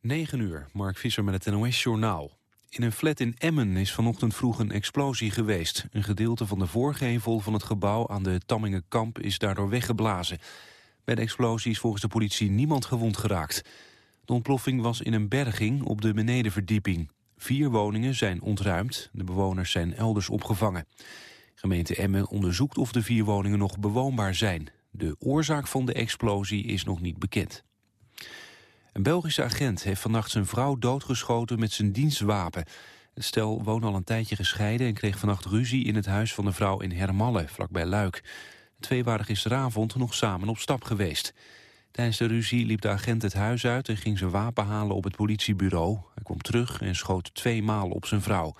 9 uur, Mark Visser met het NOS-journaal. In een flat in Emmen is vanochtend vroeg een explosie geweest. Een gedeelte van de voorgevel van het gebouw aan de Tammingenkamp is daardoor weggeblazen. Bij de explosie is volgens de politie niemand gewond geraakt. De ontploffing was in een berging op de benedenverdieping. Vier woningen zijn ontruimd, de bewoners zijn elders opgevangen. Gemeente Emmen onderzoekt of de vier woningen nog bewoonbaar zijn. De oorzaak van de explosie is nog niet bekend. Een Belgische agent heeft vannacht zijn vrouw doodgeschoten met zijn dienstwapen. Het stel woonde al een tijdje gescheiden en kreeg vannacht ruzie in het huis van de vrouw in Hermalle, vlakbij Luik. De twee waren gisteravond nog samen op stap geweest. Tijdens de ruzie liep de agent het huis uit en ging zijn wapen halen op het politiebureau. Hij kwam terug en schoot twee maal op zijn vrouw.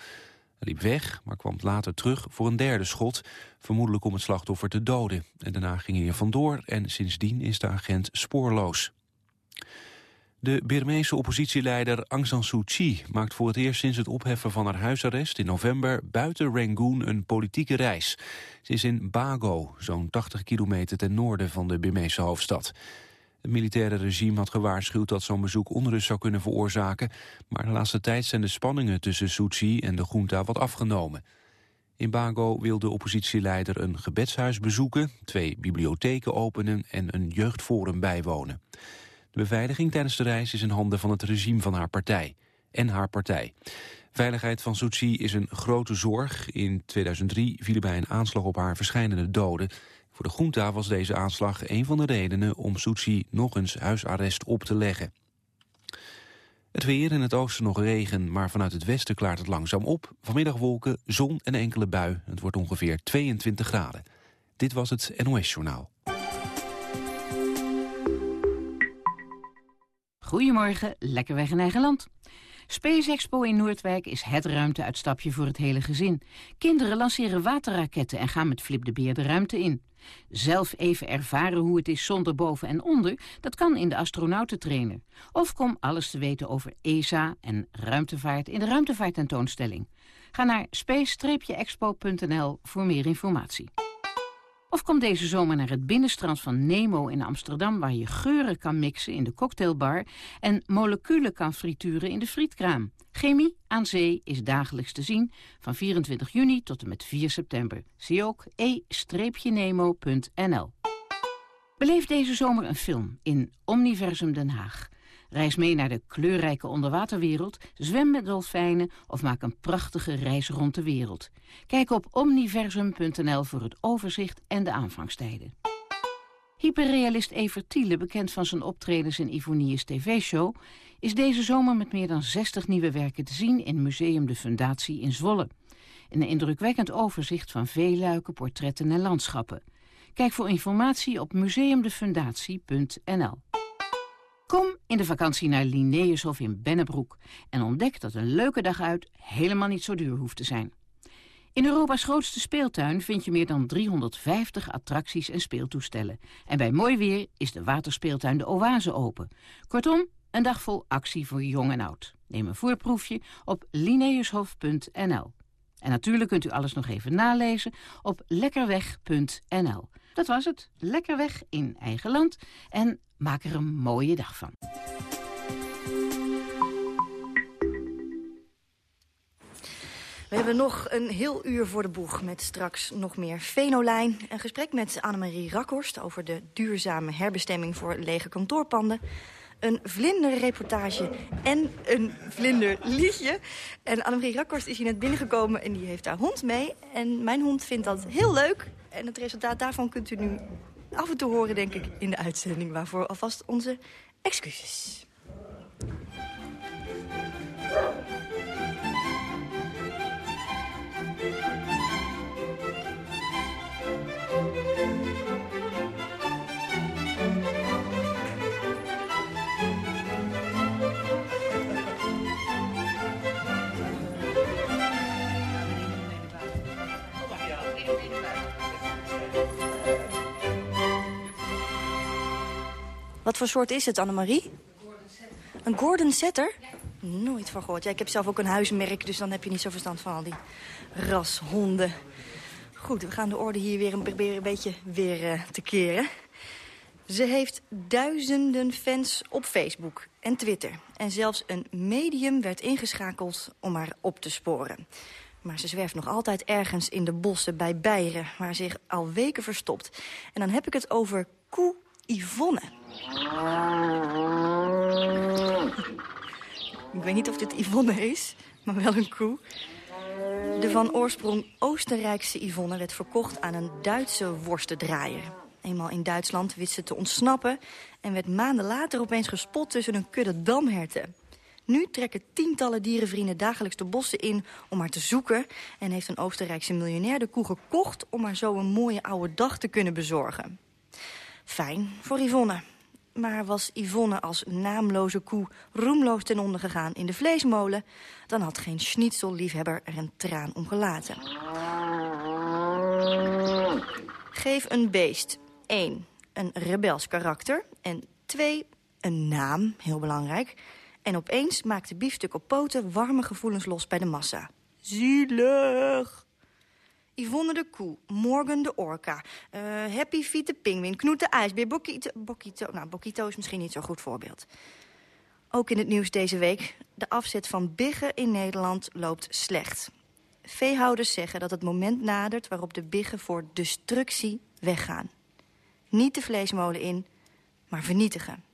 Hij liep weg, maar kwam later terug voor een derde schot, vermoedelijk om het slachtoffer te doden. En daarna ging hij er vandoor en sindsdien is de agent spoorloos. De Birmeese oppositieleider Aung San Suu Kyi maakt voor het eerst sinds het opheffen van haar huisarrest in november buiten Rangoon een politieke reis. Ze is in Bago, zo'n 80 kilometer ten noorden van de Birmeese hoofdstad. Het militaire regime had gewaarschuwd dat zo'n bezoek onrust zou kunnen veroorzaken, maar de laatste tijd zijn de spanningen tussen Suu Kyi en de junta wat afgenomen. In Bago wil de oppositieleider een gebedshuis bezoeken, twee bibliotheken openen en een jeugdforum bijwonen. De beveiliging tijdens de reis is in handen van het regime van haar partij en haar partij. Veiligheid van Suu is een grote zorg. In 2003 vielen bij een aanslag op haar verschillende doden. Voor de junta was deze aanslag een van de redenen om Suu nog eens huisarrest op te leggen. Het weer in het oosten nog regen, maar vanuit het westen klaart het langzaam op. Vanmiddag wolken, zon en enkele bui. Het wordt ongeveer 22 graden. Dit was het NOS Journaal. Goedemorgen, lekker weg in eigen land. Space Expo in Noordwijk is het ruimteuitstapje voor het hele gezin. Kinderen lanceren waterraketten en gaan met Flip de Beer de ruimte in. Zelf even ervaren hoe het is zonder boven en onder, dat kan in de astronautentrainer. Of kom alles te weten over ESA en ruimtevaart in de ruimtevaarttentoonstelling. Ga naar space-expo.nl voor meer informatie. Of kom deze zomer naar het binnenstrand van Nemo in Amsterdam... waar je geuren kan mixen in de cocktailbar... en moleculen kan frituren in de frietkraam. Chemie aan zee is dagelijks te zien van 24 juni tot en met 4 september. Zie ook e-nemo.nl. Beleef deze zomer een film in Omniversum Den Haag... Reis mee naar de kleurrijke onderwaterwereld, zwem met dolfijnen of maak een prachtige reis rond de wereld. Kijk op omniversum.nl voor het overzicht en de aanvangstijden. Hyperrealist Evert Thiele, bekend van zijn optredens in Ivonie's tv-show... is deze zomer met meer dan 60 nieuwe werken te zien in Museum de Fundatie in Zwolle. Een indrukwekkend overzicht van veeluiken, portretten en landschappen. Kijk voor informatie op museumdefundatie.nl. Kom in de vakantie naar Linnaeushof in Bennebroek en ontdek dat een leuke dag uit helemaal niet zo duur hoeft te zijn. In Europa's grootste speeltuin vind je meer dan 350 attracties en speeltoestellen. En bij mooi weer is de waterspeeltuin de Oase open. Kortom, een dag vol actie voor jong en oud. Neem een voorproefje op linnaeushof.nl. En natuurlijk kunt u alles nog even nalezen op lekkerweg.nl. Dat was het. Lekker weg in eigen land. En maak er een mooie dag van. We hebben nog een heel uur voor de boeg met straks nog meer Venolijn. Een gesprek met Annemarie Rakhorst over de duurzame herbestemming voor lege kantoorpanden. Een vlinderreportage en een vlinderliedje. En Annemarie Rakhorst is hier net binnengekomen en die heeft haar hond mee. En mijn hond vindt dat heel leuk. En het resultaat daarvan kunt u nu af en toe horen, denk ik, in de uitzending. Waarvoor alvast onze excuses. Voor soort is het, Annemarie? Een Gordon Setter? Nooit van gehoord. Ja, ik heb zelf ook een huismerk, dus dan heb je niet zo verstand van al die rashonden. Goed, we gaan de orde hier weer een, proberen een beetje weer uh, te keren. Ze heeft duizenden fans op Facebook en Twitter. En zelfs een medium werd ingeschakeld om haar op te sporen. Maar ze zwerft nog altijd ergens in de bossen bij Beieren... waar zich al weken verstopt. En dan heb ik het over Koe Yvonne. Ik weet niet of dit Yvonne is, maar wel een koe. De van oorsprong Oostenrijkse Yvonne werd verkocht aan een Duitse worstendraaier. Eenmaal in Duitsland wist ze te ontsnappen... en werd maanden later opeens gespot tussen een kudde damherten. Nu trekken tientallen dierenvrienden dagelijks de bossen in om haar te zoeken... en heeft een Oostenrijkse miljonair de koe gekocht... om haar zo een mooie oude dag te kunnen bezorgen. Fijn voor Yvonne. Maar was Yvonne als naamloze koe roemloos ten onder gegaan in de vleesmolen... dan had geen schnitzelliefhebber er een traan om gelaten. Geef een beest 1. Een rebels karakter. En 2. Een naam, heel belangrijk. En opeens maakt de biefstuk op poten warme gevoelens los bij de massa. Zielig! Yvonne de Koe, Morgan de Orca, uh, Happy Feet de Pinguïn, Knoet de IJsbeer, Bokito, Bokito... Nou, Bokito is misschien niet zo'n goed voorbeeld. Ook in het nieuws deze week. De afzet van biggen in Nederland loopt slecht. Veehouders zeggen dat het moment nadert waarop de biggen voor destructie weggaan. Niet de vleesmolen in, maar vernietigen.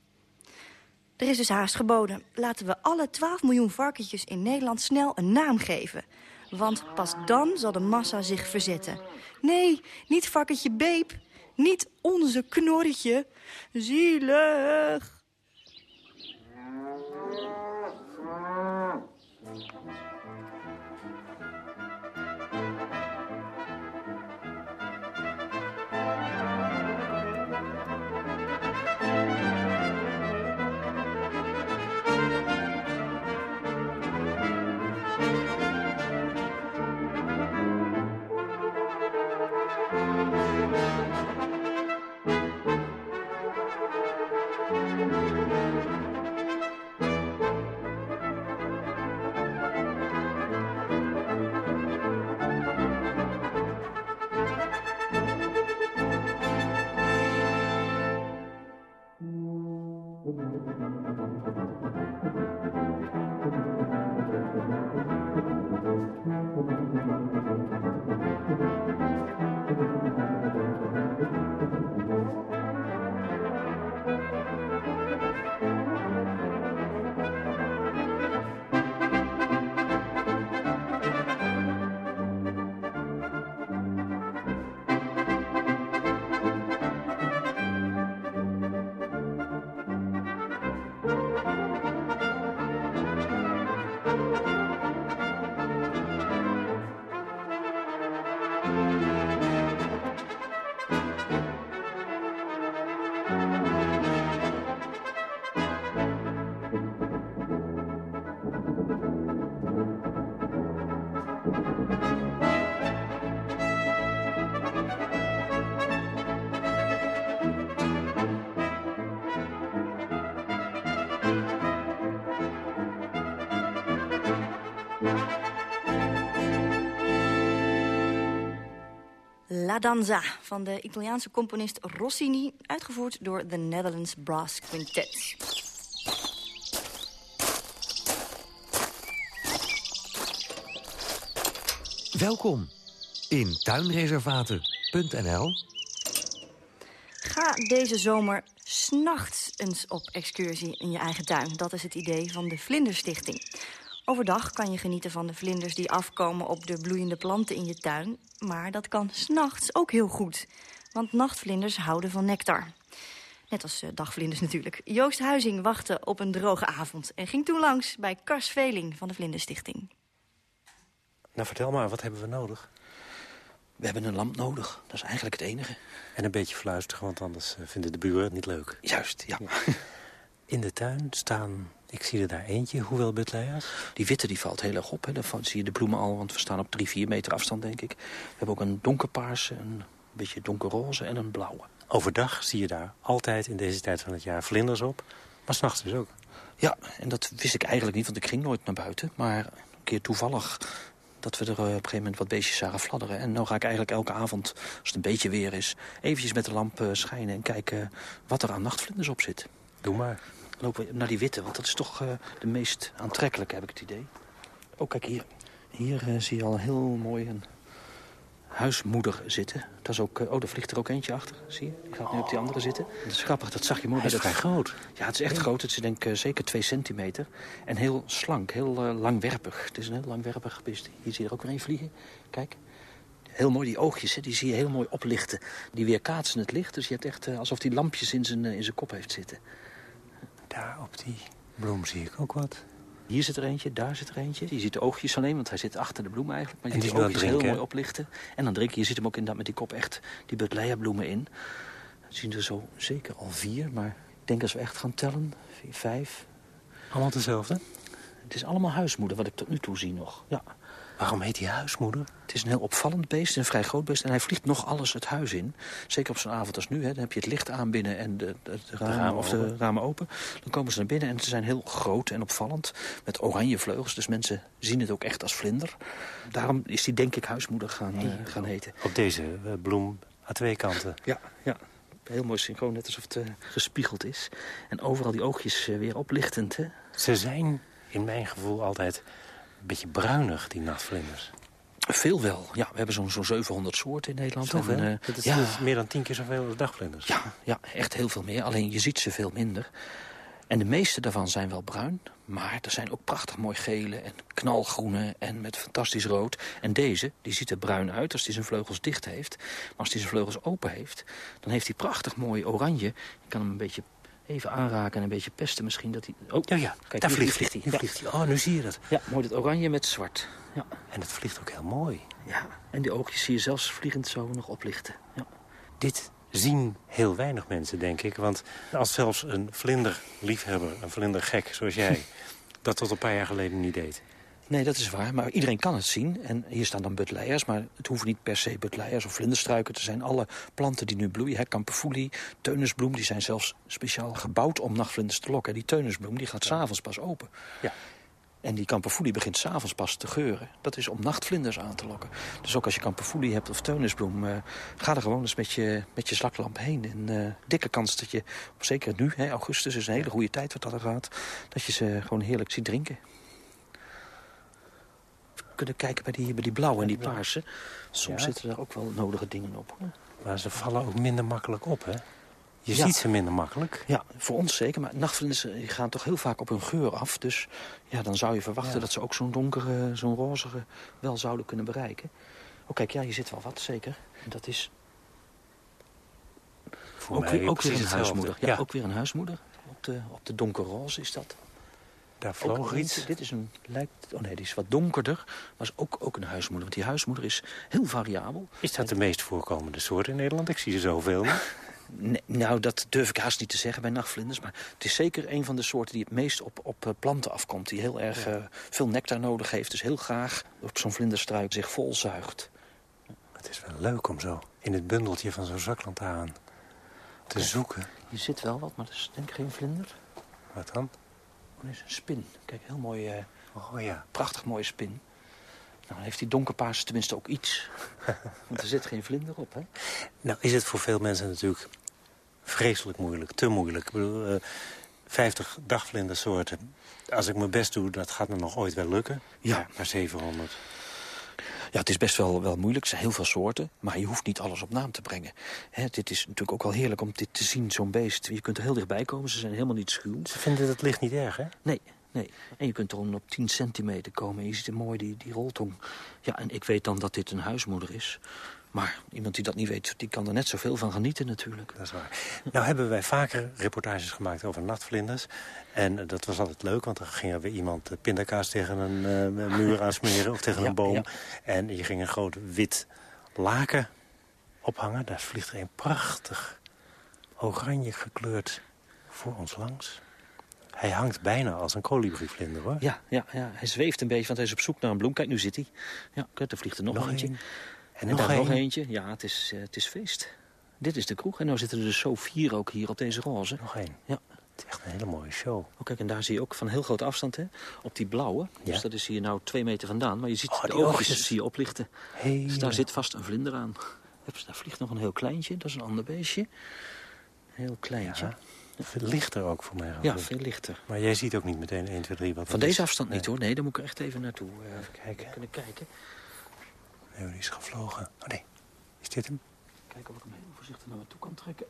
Er is dus haast geboden. Laten we alle 12 miljoen varkentjes in Nederland snel een naam geven. Want pas dan zal de massa zich verzetten. Nee, niet varkentje Beep. Niet onze knorretje. Zielig. La Danza van de Italiaanse componist Rossini... uitgevoerd door de Netherlands Brass Quintet. Welkom in tuinreservaten.nl. Ga deze zomer s'nachts eens op excursie in je eigen tuin. Dat is het idee van de Vlinderstichting. Overdag kan je genieten van de vlinders die afkomen op de bloeiende planten in je tuin. Maar dat kan s'nachts ook heel goed. Want nachtvlinders houden van nectar. Net als uh, dagvlinders natuurlijk. Joost Huizing wachtte op een droge avond... en ging toen langs bij Kars Veling van de Vlinderstichting. Nou, vertel maar, wat hebben we nodig? We hebben een lamp nodig. Dat is eigenlijk het enige. En een beetje fluisteren, want anders eh, vinden de buren het niet leuk. Juist, ja. In de tuin staan ik zie er daar eentje. Hoeveel buttlea's? Die witte die valt heel erg op. Hè. Dan zie je de bloemen al, want we staan op drie, vier meter afstand, denk ik. We hebben ook een donkerpaarse, een beetje donkerroze en een blauwe. Overdag zie je daar altijd in deze tijd van het jaar vlinders op. Maar s'nachts dus ook. Ja, en dat wist ik eigenlijk niet, want ik ging nooit naar buiten. Maar een keer toevallig dat we er eh, op een gegeven moment wat beestjes zagen fladderen. En nu ga ik eigenlijk elke avond, als het een beetje weer is... eventjes met de lamp eh, schijnen en kijken wat er aan nachtvlinders op zit. Doe maar. Lopen we naar die witte, want dat is toch eh, de meest aantrekkelijke, heb ik het idee. Oh, kijk hier. Hier eh, zie je al heel mooi een huismoeder zitten. Dat is ook, eh, oh, daar vliegt er ook eentje achter, zie je? Die gaat nu op die andere zitten. Dat is grappig, dat zag je mooi. Hij is dat- vrij groot. Ja, het is echt groot. Het is denk ik zeker twee centimeter. En heel slank, heel langwerpig. Het is een heel langwerpig beest. Hier zie je er ook weer een vliegen. Kijk. Heel mooi, die oogjes, hè, die zie je heel mooi oplichten. Die weerkaatsen het licht. Dus je hebt echt alsof hij lampjes in zijn, in zijn kop heeft zitten. Daar op die bloem zie ik ook wat. Hier zit er eentje, daar zit er eentje. Je ziet de oogjes alleen, want hij zit achter de bloem eigenlijk. Maar je En ziet die de is nu oogjes het heel drinken, mooi oplichten. En dan drinken. Je ziet hem ook inderdaad met die kop echt die Buddleia bloemen in. We zien er zo zeker al vier, maar ik denk als we echt gaan tellen, vier, vijf. Allemaal dezelfde? Het is allemaal huismoeder, wat ik tot nu toe zie nog. Ja. Waarom heet die huismoeder? Het is een heel opvallend beest, een vrij groot beest. En hij vliegt nog alles het huis in. Zeker op zo'n avond als nu. Hè. Dan heb je het licht aan binnen en de, de, de ramen, ramen of de ramen open. Dan komen ze naar binnen en ze zijn heel groot en opvallend. Met oranje vleugels, dus mensen zien het ook echt als vlinder. Daarom is die denk ik huismoeder gaan, eh, gaan heten. Op deze eh, bloem aan twee kanten. Ja, ja. Heel mooi synchroon, net alsof het eh, gespiegeld is. En overal die oogjes eh, weer oplichtend. Hè. Ze zijn in mijn gevoel altijd een beetje bruinig, die nachtvlinders. Veel wel. Ja, we hebben zo'n zo'n 700 soorten in Nederland. Zoveel? En, eh, dat is, ja. dat is meer dan tien keer zoveel als dagvlinders. Ja, ja, echt heel veel meer. Alleen je ziet ze veel minder. En de meeste daarvan zijn wel bruin. Maar er zijn ook prachtig mooi gele en knalgroene en met fantastisch rood. En deze, die ziet er bruin uit als hij zijn vleugels dicht heeft. Maar als hij zijn vleugels open heeft, dan heeft hij prachtig mooi oranje. Je kan hem een beetje even aanraken en een beetje pesten misschien. Dat hij... Oh, Ja, ja, kijk, daar vliegt, vliegt hij. Ja. vliegt hij. Oh, nu zie je dat. Ja, mooi dat oranje met zwart. Ja, En het vliegt ook heel mooi. ja. En die oogjes zie je zelfs vliegend zo nog oplichten. Ja. Dit zien heel weinig mensen, denk ik. Want als zelfs een vlinderliefhebber, een vlindergek zoals jij... dat tot een paar jaar geleden niet deed. Nee, dat is waar. Maar iedereen kan het zien. En hier staan dan butleiers, maar het hoeven niet per se butleiers of vlinderstruiken te zijn. Alle planten die nu bloeien, hè, kamperfoelie, teunisbloem... die zijn zelfs speciaal gebouwd om nachtvlinders te lokken. Die teunisbloem die gaat s'avonds pas open. Ja. En die kamperfoelie begint s'avonds pas te geuren. Dat is om nachtvlinders aan te lokken. Dus ook als je kamperfoelie hebt of teunisbloem... eh, ga er gewoon eens met je, met je zaklamp heen. En eh, dikke kans dat je, zeker nu, hè, augustus is een hele goede tijd wat dat er gaat... dat je ze gewoon heerlijk ziet drinken kunnen kijken bij die, bij die blauwe en die paarse. Soms Ja. zitten er ook wel nodige dingen op. hoor. Maar ze vallen ook minder makkelijk op, hè? Je Ja. ziet ze minder makkelijk. Ja, voor ons zeker. Maar nachtvlinders die gaan toch heel vaak op hun geur af. Dus ja, dan zou je verwachten Ja. dat ze ook zo'n donkere, zo'n rozige wel zouden kunnen bereiken. Oh kijk, ja, hier zit wel wat, zeker. Dat is Voor ook, mij weer, ook weer een huismoeder. Ja, Ja, ook weer een huismoeder. Op de, op de donkerroze is dat. Daar vloog iets. Dit is een, lijkt, oh nee, die is wat donkerder. Maar is ook, ook een huismoeder. Want die huismoeder is heel variabel. Is dat de meest voorkomende soort in Nederland? Ik zie ze zoveel. Nee, nou, dat durf ik haast niet te zeggen bij nachtvlinders. Maar het is zeker een van de soorten die het meest op, op eh, planten afkomt. Die heel erg eh, veel nectar nodig heeft. Dus heel graag op zo'n vlinderstruik zich volzuigt. Het is wel leuk om zo in het bundeltje van zo'n zaklantaarn te zoeken. Hier zit wel wat, maar dat is denk ik geen vlinder. Wat dan? Oh, dat is een spin. Kijk, heel mooi, eh, Oh ja. prachtig mooie spin. Nou, dan heeft die donkerpaars tenminste ook iets. Want er zit geen vlinder op, hè? Nou is het voor veel mensen natuurlijk vreselijk moeilijk. Te moeilijk. Ik bedoel, eh, 50 dagvlindersoorten. Als ik mijn best doe, dat gaat me nog ooit wel lukken. Ja. Maar 700. Ja, het is best wel, wel moeilijk. Er zijn heel veel soorten, maar je hoeft niet alles op naam te brengen. Hè, dit is natuurlijk ook wel heerlijk om dit te zien, zo'n beest. Je kunt er heel dichtbij komen, ze zijn helemaal niet schuw. Ze vinden dat licht niet erg, hè? Nee, nee. En je kunt er op 10 centimeter komen en je ziet er mooi die, die roltong. Ja, en ik weet dan dat dit een huismoeder is. Maar iemand die dat niet weet, die kan er net zoveel van genieten natuurlijk. Dat is waar. Nou hebben wij vaker reportages gemaakt over nachtvlinders. En eh, dat was altijd leuk, want dan ging er weer iemand eh, pindakaas tegen een eh, muur aansmeren of tegen Ja, een boom. ja. En je ging een groot wit laken ophangen. Daar vliegt er een prachtig oranje gekleurd voor ons langs. Hij hangt bijna als een kolibrievlinder, hoor. Ja, ja, ja, hij zweeft een beetje, want hij is op zoek naar een bloem. Kijk, nu zit hij. Ja, kijk, er vliegt er nog, Nog eentje. één. En, nog nog eentje. Ja, het is, eh, het is feest. Dit is de kroeg. En nou zitten er dus zo vier ook hier op deze roze. Nog één. Ja. Het is echt een hele mooie show. Oh, kijk, en daar zie je ook van heel grote afstand, hè, op die blauwe. Ja. Dus dat is hier nou twee meter vandaan. Maar je ziet Oh, de oogjes oogjes. zie je oplichten. Hey, Dus daar zit vast een vlinder aan. Hups, daar vliegt nog een heel kleintje. Dat is een ander beestje. Heel kleintje. Ja. Veel lichter ook voor mij. Ja, veel lichter. Maar jij ziet ook niet meteen 1, 2, 3 wat Van deze is. afstand niet hoor. Nee, daar moet ik echt even naartoe eh, Even kijken. kunnen kijken. Nee, die is gevlogen. Oh nee, is dit hem? Kijken of ik hem heel voorzichtig naar me toe kan trekken.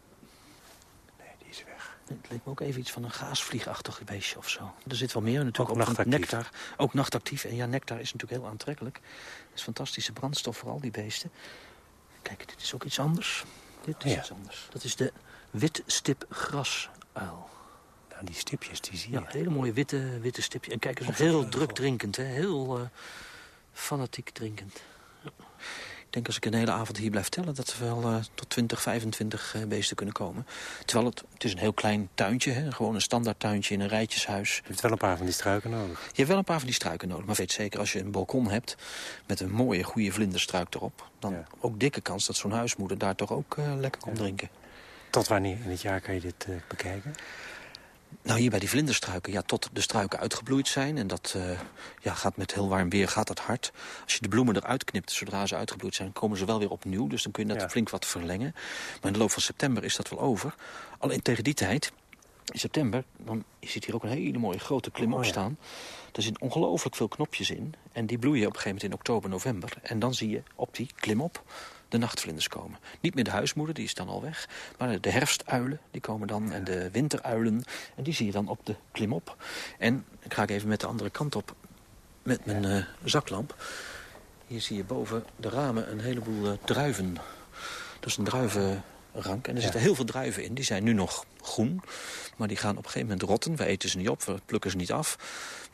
Nee, die is weg. Het leek me ook even iets van een gaasvliegachtig beestje of zo. Er zit wel meer natuurlijk Ook nachtactief. nectar. Ook nachtactief. En ja, nectar is natuurlijk heel aantrekkelijk. Het is fantastische brandstof voor al die beesten. Kijk, dit is ook iets anders. Dit is Ja. iets anders. Dat is de witstipgrasuil. Nou, die stipjes, die zie je. Ja, hele mooie witte, witte stipje. En kijk eens, heel druk drinkend. Hè? Heel eh, fanatiek drinkend. Ik denk als ik een hele avond hier blijf tellen... dat er wel eh, tot 20, 25 eh, beesten kunnen komen. Terwijl het, het is een heel klein tuintje. Hè? Gewoon een standaard tuintje in een rijtjeshuis. Je hebt wel een paar van die struiken nodig. Je hebt wel een paar van die struiken nodig. Maar weet zeker, als je een balkon hebt met een mooie, goede vlinderstruik erop... dan Ja. ook dikke kans dat zo'n huismoeder daar toch ook eh, lekker komt drinken. Tot wanneer in het jaar kan je dit bekijken? Nou, hier bij die vlinderstruiken, ja, tot de struiken uitgebloeid zijn. En dat eh, ja, gaat met heel warm weer gaat dat hard. Als je de bloemen eruit knipt, zodra ze uitgebloeid zijn... komen ze wel weer opnieuw, dus dan kun je dat Ja. flink wat verlengen. Maar in de loop van september is dat wel over. Alleen tegen die tijd, in september... dan je ziet hier ook een hele mooie grote klimop Oh, ja. staan. Er zitten ongelooflijk veel knopjes in. En die bloeien op een gegeven moment in oktober, november. En dan zie je op die klimop de nachtvlinders komen. Niet meer de huismoeder, die is dan al weg. Maar de herfstuilen, die komen dan. En de winteruilen. En die zie je dan op de klimop. En ik ga even met de andere kant op met mijn eh, zaklamp. Hier zie je boven de ramen een heleboel eh, druiven. Dat is een druivenrank. En er Ja. zitten heel veel druiven in. Die zijn nu nog groen. Maar die gaan op een gegeven moment rotten. We eten ze niet op, we plukken ze niet af.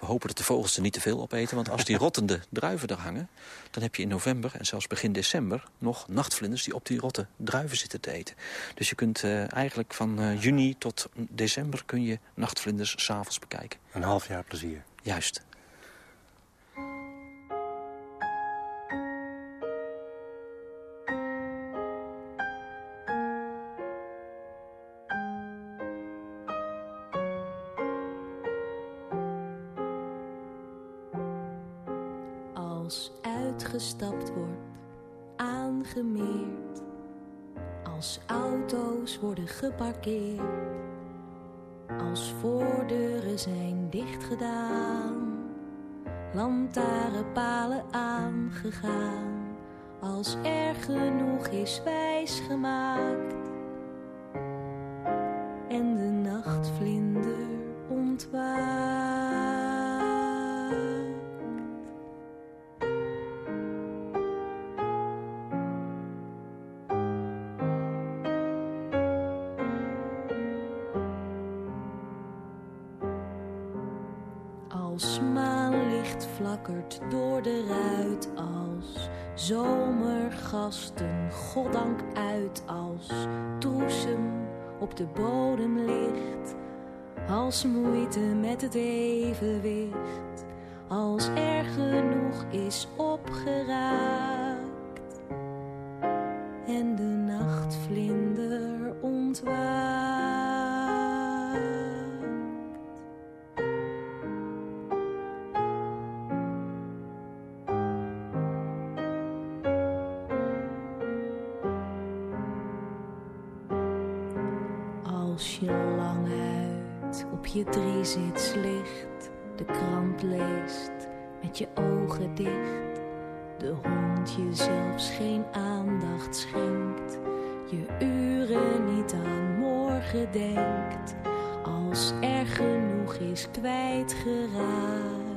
We hopen dat de vogels er niet te veel opeten. Want als die rottende druiven er hangen... dan heb je in november en zelfs begin december... nog nachtvlinders die op die rotte druiven zitten te eten. Dus je kunt eh, eigenlijk van eh, juni tot december... kun je nachtvlinders s'avonds bekijken. Een half jaar plezier. Juist. De krant leest met je ogen dicht, de hond je zelfs geen aandacht schenkt, je uren niet aan morgen denkt, als er genoeg is kwijtgeraakt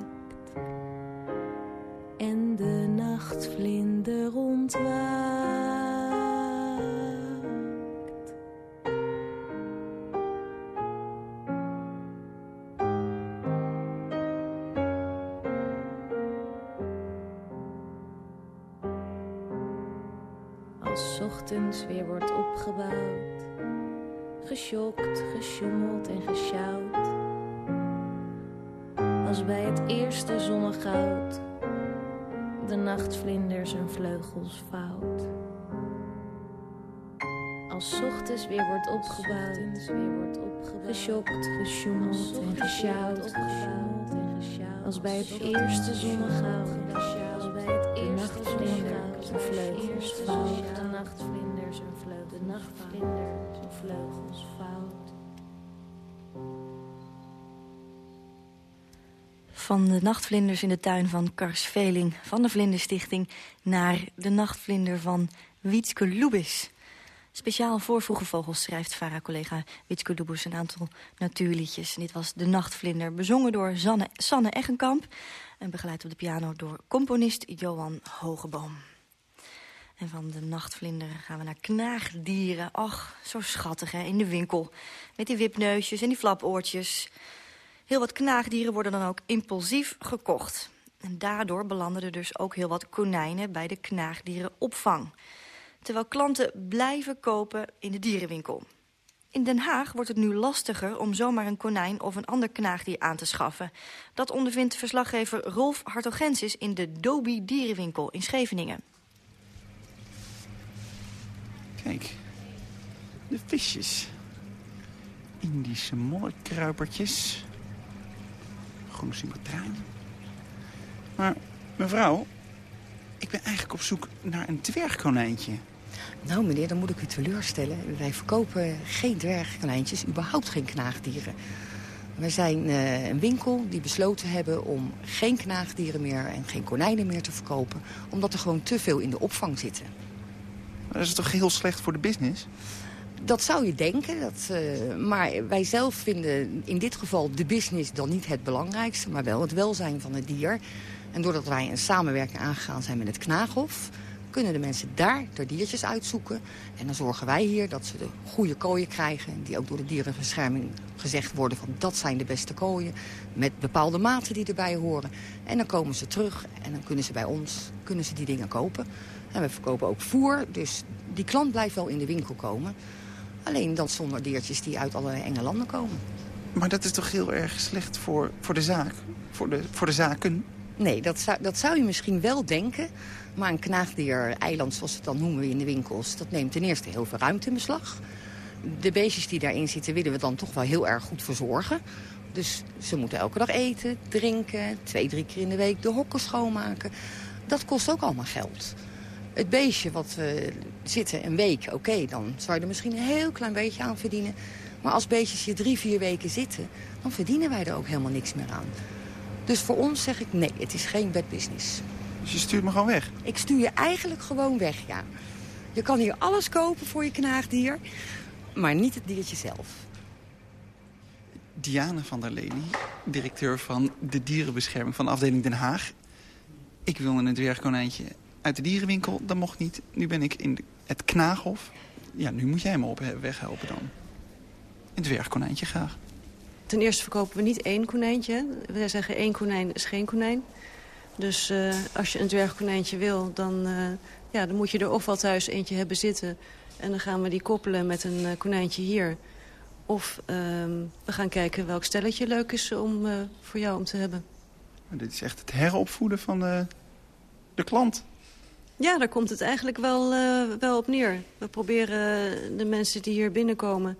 vleugels vouwt. Als ochtends weer wordt opgebouwd, geschokt, gesjoemeld en gesjouwd. Als bij het eerste zonnegoud, als bij het eerste nachtvlinder zijn vleugels vouwt. De nachtvlinder zijn vleugels, de nachtvlinder zijn vleugels vouwt. Van de nachtvlinders in de tuin van Kars Veling van de Vlinderstichting... naar de nachtvlinder van Wietske Lubis. Speciaal voor Vroege Vogels schrijft VARA-collega Witske Lubis... een aantal natuurliedjes. En dit was De Nachtvlinder, bezongen door Sanne, Sanne Eggenkamp... en begeleid op de piano door componist Johan Hogeboom. En van de nachtvlinder gaan we naar knaagdieren. Ach, zo schattig hè, in de winkel. Met die wipneusjes en die flapoortjes... Heel wat knaagdieren worden dan ook impulsief gekocht. En daardoor belanden er dus ook heel wat konijnen bij de knaagdierenopvang. Terwijl klanten blijven kopen in de dierenwinkel. In Den Haag wordt het nu lastiger om zomaar een konijn of een ander knaagdier aan te schaffen. Dat ondervindt verslaggever Rolf Hartogensis in de Dobi Dierenwinkel in Scheveningen. Kijk, de visjes. Indische mollenkruipertjes groene symmetraan. Maar mevrouw, ik ben eigenlijk op zoek naar een dwergkonijntje. Nou meneer, dan moet ik u teleurstellen. Wij verkopen geen dwergkonijntjes, überhaupt geen knaagdieren. Wij zijn uh, een winkel die besloten hebben om geen knaagdieren meer en geen konijnen meer te verkopen. Omdat er gewoon te veel in de opvang zitten. Dat is toch heel slecht voor de business? Dat zou je denken, dat, uh, maar wij zelf vinden in dit geval de business dan niet het belangrijkste, maar wel het welzijn van het dier. En doordat wij een samenwerking aangegaan zijn met het Knaaghof, kunnen de mensen daar de diertjes uitzoeken. En dan zorgen wij hier dat ze de goede kooien krijgen, die ook door de dierenbescherming gezegd worden van dat zijn de beste kooien, met bepaalde maten die erbij horen. En dan komen ze terug en dan kunnen ze bij ons kunnen ze die dingen kopen. En we verkopen ook voer, dus die klant blijft wel in de winkel komen. Alleen dan zonder diertjes die uit alle enge landen komen. Maar dat is toch heel erg slecht voor, voor de zaak? Voor de, voor de zaken? Nee, dat zou, dat zou je misschien wel denken. Maar een knaagdier-eiland, zoals we het dan noemen in de winkels... dat neemt ten eerste heel veel ruimte in beslag. De beestjes die daarin zitten willen we dan toch wel heel erg goed verzorgen. Dus ze moeten elke dag eten, drinken, twee, drie keer in de week de hokken schoonmaken. Dat kost ook allemaal geld. Het beestje wat we zitten een week, oké, dan zou je er misschien een heel klein beetje aan verdienen. Maar als beestjes hier drie, vier weken zitten, dan verdienen wij er ook helemaal niks meer aan. Dus voor ons zeg ik, nee, het is geen bad business. Dus je stuurt me gewoon weg? Ik stuur je eigenlijk gewoon weg, ja. Je kan hier alles kopen voor je knaagdier, maar niet het diertje zelf. Diane van der Lely, directeur van de dierenbescherming van de afdeling Den Haag. Ik wil een dwergkonijntje uit de dierenwinkel, dat mocht niet. Nu ben ik in het Knaaghof. Ja, nu moet jij me op weghelpen dan. Een dwergkonijntje graag. Ten eerste verkopen we niet één konijntje. We zeggen één konijn is geen konijn. Dus uh, als je een dwergkonijntje wil, dan, uh, ja, dan moet je er of wel thuis eentje hebben zitten. En dan gaan we die koppelen met een uh, konijntje hier. Of we gaan kijken welk stelletje leuk is om, voor jou om te hebben. Maar dit is echt het heropvoeden van de, de klant. Ja, daar komt het eigenlijk wel, uh, wel op neer. We proberen de mensen die hier binnenkomen...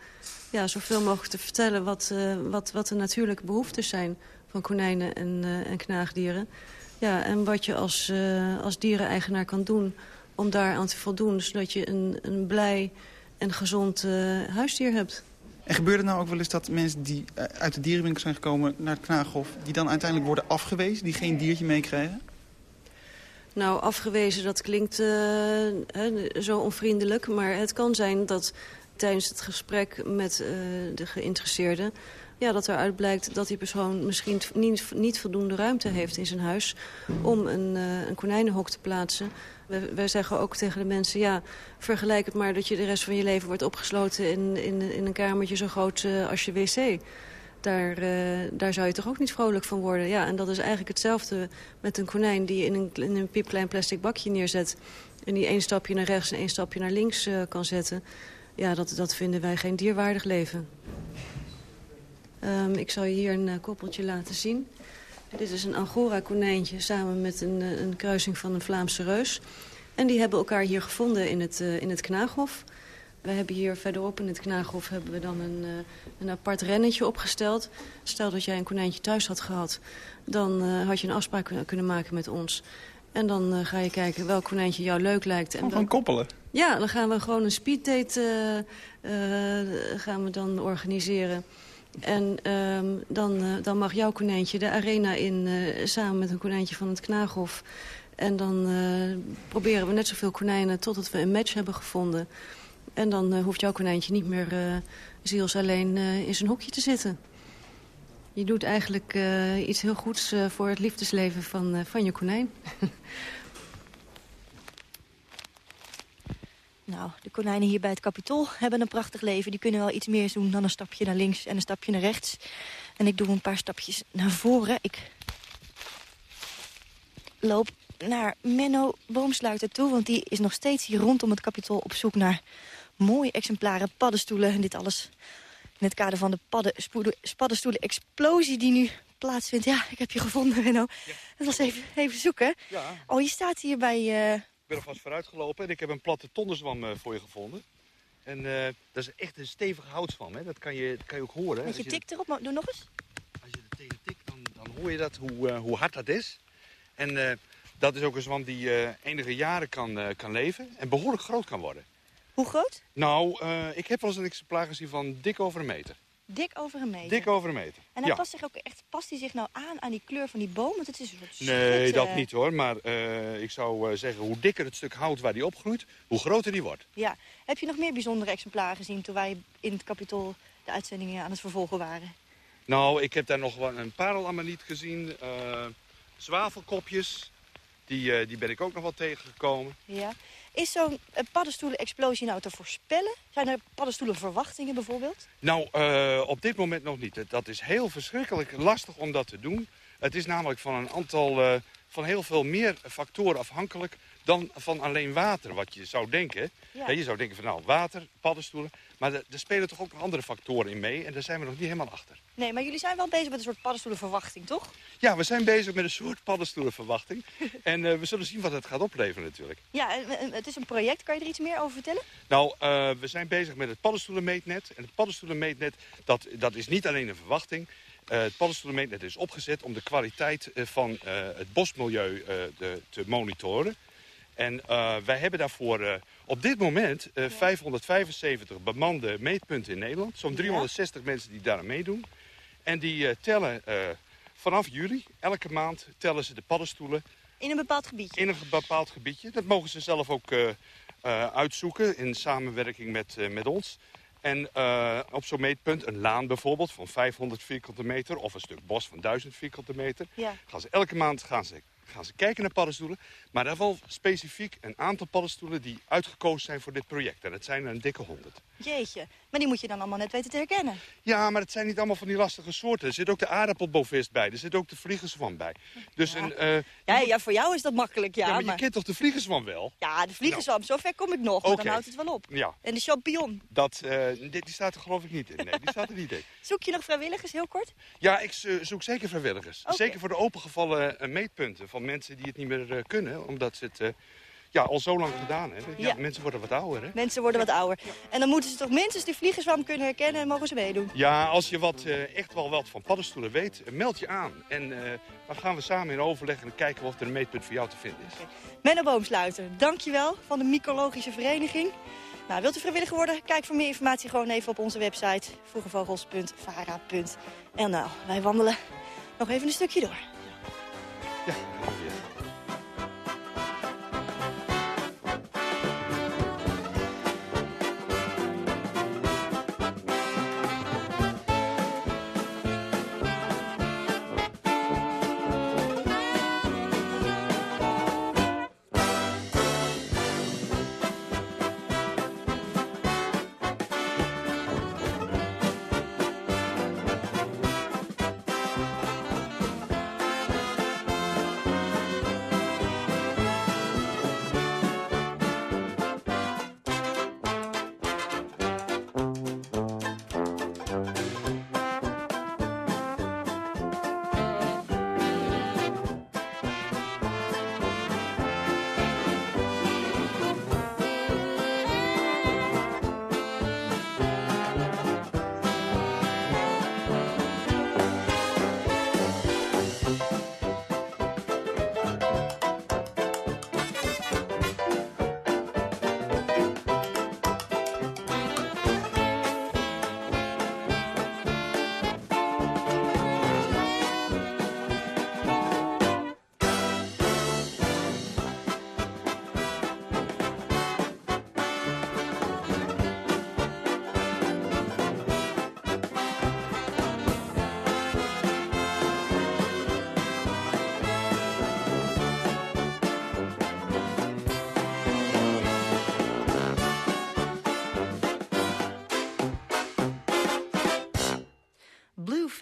Ja, zoveel mogelijk te vertellen wat, uh, wat, wat de natuurlijke behoeftes zijn... van konijnen en, uh, en knaagdieren. Ja, en wat je als, als diereneigenaar kan doen om daar aan te voldoen... zodat je een, een blij en gezond huisdier hebt. En gebeurt het nou ook wel eens dat mensen die uit de dierenwinkel zijn gekomen... naar het knaaghof, die dan uiteindelijk worden afgewezen... die geen diertje meekrijgen? Nou, afgewezen, dat klinkt uh, zo onvriendelijk. Maar het kan zijn dat tijdens het gesprek met uh, de geïnteresseerde... Ja, dat eruit blijkt dat die persoon misschien niet, niet voldoende ruimte heeft in zijn huis... om een, uh, een konijnenhok te plaatsen. Wij, wij, zeggen ook tegen de mensen, ja, vergelijk het maar... dat je de rest van je leven wordt opgesloten in, in, in een kamertje zo groot als je wc daar, uh, daar zou je toch ook niet vrolijk van worden. Ja, en dat is eigenlijk hetzelfde met een konijn die je in een, in piepklein plastic bakje neerzet... en die één stapje naar rechts en één stapje naar links uh, kan zetten. Ja, dat, dat vinden wij geen dierwaardig leven. Um, ik zal je hier een uh, koppeltje laten zien. Dit is een Angora-konijntje samen met een, een kruising van een Vlaamse reus. En die hebben elkaar hier gevonden in het, in het Knaaghof. We hebben hier verderop in het knaaghof hebben we dan een, uh, een apart rennetje opgesteld. Stel dat jij een konijntje thuis had gehad, dan uh, had je een afspraak kunnen maken met ons. En dan uh, ga je kijken welk konijntje jou leuk lijkt. En oh, dan koppelen? Ja, dan gaan we gewoon een speeddate gaan we dan organiseren. En um, dan, dan mag jouw konijntje de arena in samen met een konijntje van het knaaghof. En dan proberen we net zoveel konijnen totdat we een match hebben gevonden. En dan uh, hoeft jouw konijntje niet meer uh, ziels alleen uh, in zijn hokje te zitten. Je doet eigenlijk iets heel goeds voor het liefdesleven van, van je konijn. nou, de konijnen hier bij het Capitool hebben een prachtig leven. Die kunnen wel iets meer doen dan een stapje naar links en een stapje naar rechts. En ik doe een paar stapjes naar voren. Ik loop naar Menno Boomsluiter toe, want die is nog steeds hier rondom het Capitool op zoek naar mooie exemplaren paddenstoelen. En dit alles in het kader van de paddenstoelen-explosie die nu plaatsvindt. Ja, ik heb je gevonden, Renno. Dat was even, even zoeken. Ja. Oh, je staat hier bij... Uh... Ik ben er vast vooruit gelopen en ik heb een platte tondenzwam uh, voor je gevonden. En uh, dat is echt een stevige houtswam, hè. Dat kan je, dat kan je ook horen. Met je tik erop, maar doe nog eens. Als je er tegen tikt, dan, dan hoor je dat, hoe, hoe hard dat is. En dat is ook een zwam die enige jaren kan, kan leven en behoorlijk groot kan worden. Hoe groot? Nou, uh, ik heb wel eens een exemplaar gezien van dik over een meter. Dik over een meter? Dik over een meter, En hij past, zich ook echt, past hij zich nou aan aan die kleur van die boom? Want het is een soort Nee, dat niet hoor. Maar uh, ik zou zeggen, hoe dikker het stuk hout waar die opgroeit, hoe groter die wordt. Ja. Heb je nog meer bijzondere exemplaren gezien toen wij in het kapitol de uitzendingen aan het vervolgen waren? Nou, ik heb daar nog wel een niet gezien. zwavelkopjes, die, die ben ik ook nog wel tegengekomen. Ja. Is zo'n paddenstoelen-explosie nou te voorspellen? Zijn er paddenstoelenverwachtingen bijvoorbeeld? Nou, uh, op dit moment nog niet. Dat is heel verschrikkelijk lastig om dat te doen. Het is namelijk van een aantal, uh, van heel veel meer factoren afhankelijk dan van alleen water, wat je zou denken. Ja. je zou denken van nou, water, paddenstoelen. Maar er spelen toch ook nog andere factoren in mee en daar zijn we nog niet helemaal achter. Nee, maar jullie zijn wel bezig met een soort paddenstoelenverwachting, toch? Ja, we zijn bezig met een soort paddenstoelenverwachting. en uh, we zullen zien wat het gaat opleveren natuurlijk. Ja, het is een project. Kan je er iets meer over vertellen? Nou, uh, we zijn bezig met het paddenstoelenmeetnet. En het paddenstoelenmeetnet, dat, dat is niet alleen een verwachting. Uh, het paddenstoelenmeetnet is opgezet om de kwaliteit van het bosmilieu de, te monitoren. En uh, wij hebben daarvoor uh, op dit moment uh, 575 bemande meetpunten in Nederland. Zo'n 360 mensen die daar aan meedoen. En die tellen vanaf juli, elke maand tellen ze de paddenstoelen. In een bepaald gebiedje? In een bepaald gebiedje. Dat mogen ze zelf ook uitzoeken in samenwerking met, met ons. En op zo'n meetpunt, een laan bijvoorbeeld van 500 vierkante meter... of een stuk bos van 1000 vierkante meter... Ja. Gaan ze elke maand gaan ze gaan ze kijken naar paddenstoelen. Maar daar wel specifiek een aantal paddenstoelen die uitgekozen zijn voor dit project. En dat zijn er een dikke honderd. Jeetje, maar die moet je dan allemaal net weten te herkennen. Ja, maar het zijn niet allemaal van die lastige soorten. Er zit ook de aardappelbovist bij, er zit ook de vliegenzwam bij. Dus ja. Een, uh, ja, ja, voor jou is dat makkelijk, ja. ja maar, je kent toch de vliegenzwam wel? Ja, de vliegenzwam, nou. zover kom ik nog, maar dan houdt het wel op. Ja. En de champignon? Dat, uh, die, die, staat er geloof ik niet in, nee, die staat er niet in. Zoek je nog vrijwilligers, heel kort? Ja, ik zoek zeker vrijwilligers. Okay. Zeker voor de opengevallen meetpunten van mensen die het niet meer kunnen, omdat ze het ja, al zo lang gedaan hebben. Ja, Mensen worden wat ouder, hè? Mensen worden wat ouder. En dan moeten ze toch minstens die vliegenzwam kunnen herkennen en mogen ze meedoen? Ja, als je wat, uh, echt wel wat van paddenstoelen weet, meld je aan. En dan gaan we samen in overleg en kijken of er een meetpunt voor jou te vinden is. Okay. Menno Boomsluiter, dankjewel van de Mycologische Vereniging. Nou, wilt u vrijwilliger worden? Kijk voor meer informatie gewoon even op onze website vroegevogels.vara.nl. Wij wandelen nog even een stukje door. Ja,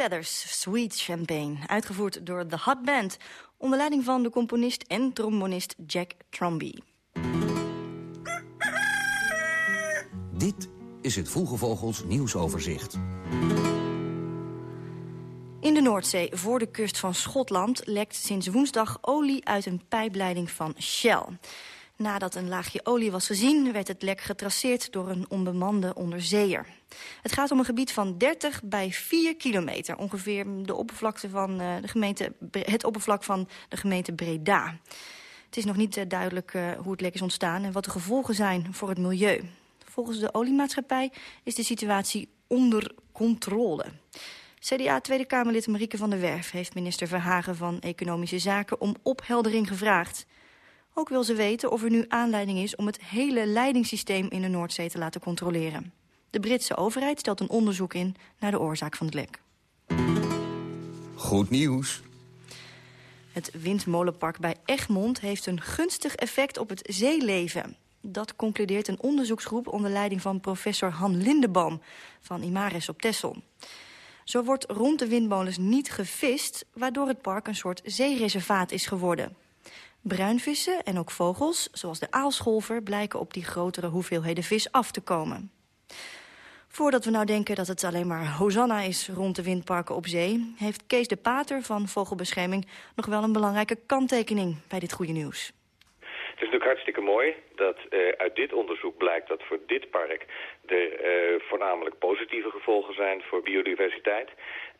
Feathers, Sweet Champagne. Uitgevoerd door The Hot Band. Onder leiding van de componist en trombonist Jack Tromby. Dit is het Vroege Vogels nieuwsoverzicht. In de Noordzee, voor de kust van Schotland... lekt sinds woensdag olie uit een pijpleiding van Shell. Nadat een laagje olie was gezien, werd het lek getraceerd door een onbemande onderzeeër. Het gaat om een gebied van 30 bij 4 kilometer, ongeveer de oppervlakte van, uh, de gemeente, het oppervlak van de gemeente Breda. Het is nog niet uh, duidelijk uh, hoe het lek is ontstaan en wat de gevolgen zijn voor het milieu. Volgens de oliemaatschappij is de situatie onder controle. CDA Tweede Kamerlid Marieke van der Werf heeft minister Verhagen van Economische Zaken om opheldering gevraagd. Ook wil ze weten of er nu aanleiding is om het hele leidingssysteem in de Noordzee te laten controleren. De Britse overheid stelt een onderzoek in naar de oorzaak van het lek. Goed nieuws. Het windmolenpark bij Egmond heeft een gunstig effect op het zeeleven. Dat concludeert een onderzoeksgroep onder leiding van professor Han Lindeboom van Imares op Texel. Zo wordt rond de windmolens niet gevist, waardoor het park een soort zeereservaat is geworden. Bruinvissen en ook vogels, zoals de aalscholver... blijken op die grotere hoeveelheden vis af te komen. Voordat we nou denken dat het alleen maar hosanna is rond de windparken op zee... heeft Kees de Pater van Vogelbescherming nog wel een belangrijke kanttekening bij dit goede nieuws. Het is natuurlijk hartstikke mooi dat uh, uit dit onderzoek blijkt dat voor dit park er uh, voornamelijk positieve gevolgen zijn voor biodiversiteit.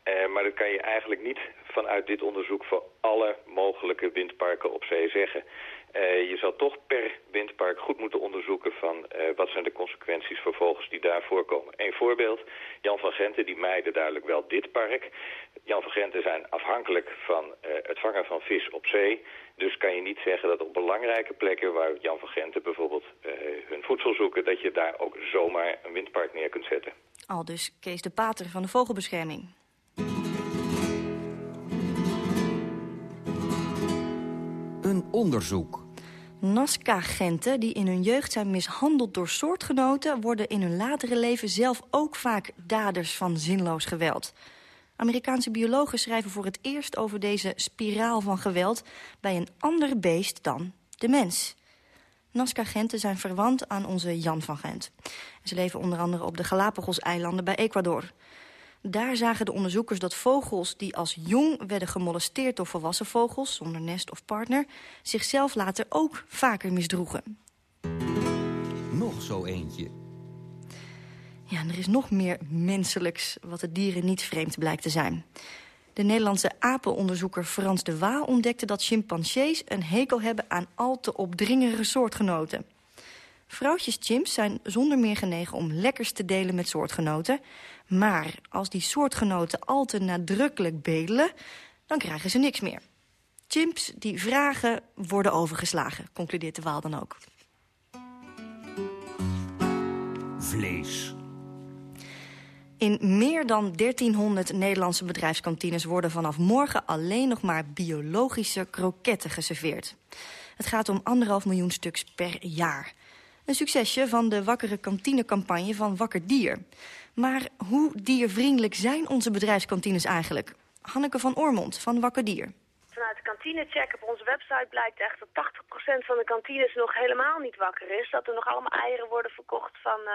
Uh, maar dat kan je eigenlijk niet vanuit dit onderzoek voor alle mogelijke windparken op zee zeggen. Uh, je zal toch per windpark goed moeten onderzoeken van uh, wat zijn de consequenties voor vogels die daar voorkomen. Een voorbeeld, Jan van Genten die meiden duidelijk wel dit park. Jan van Genten zijn afhankelijk van het vangen van vis op zee. Dus kan je niet zeggen dat op belangrijke plekken waar Jan van Genten bijvoorbeeld hun voedsel zoeken... dat je daar ook zomaar een windpark neer kunt zetten. Al dus Kees de Pater van de Vogelbescherming. Onderzoek. NASCA-agenten die in hun jeugd zijn mishandeld door soortgenoten... worden in hun latere leven zelf ook vaak daders van zinloos geweld. Amerikaanse biologen schrijven voor het eerst over deze spiraal van geweld... bij een ander beest dan de mens. NASCA-agenten zijn verwant aan onze Jan van Gent. Ze leven onder andere op de Galapagos-eilanden bij Ecuador. Daar zagen de onderzoekers dat vogels die als jong werden gemolesteerd door volwassen vogels, zonder nest of partner, zichzelf later ook vaker misdroegen. Nog zo eentje. Ja, en er is nog meer menselijks wat de dieren niet vreemd blijkt te zijn. De Nederlandse apenonderzoeker Frans de Waal ontdekte dat chimpansees een hekel hebben aan al te opdringerige soortgenoten. Vrouwtjes chimps zijn zonder meer genegen om lekkers te delen met soortgenoten. Maar als die soortgenoten al te nadrukkelijk bedelen, dan krijgen ze niks meer. Chimps die vragen worden overgeslagen, concludeert de Waal dan ook. Vlees. In meer dan 1300 Nederlandse bedrijfskantines worden vanaf morgen alleen nog maar biologische kroketten geserveerd. Het gaat om anderhalf miljoen stuks per jaar. Een succesje van de wakkere kantinecampagne van Wakker Dier. Maar hoe diervriendelijk zijn onze bedrijfskantines eigenlijk? Hanneke van Ormond van Wakker Dier. Vanuit de kantinecheck op onze website blijkt echt dat 80% van de kantines nog helemaal niet wakker is. Dat er nog allemaal eieren worden verkocht van, uh,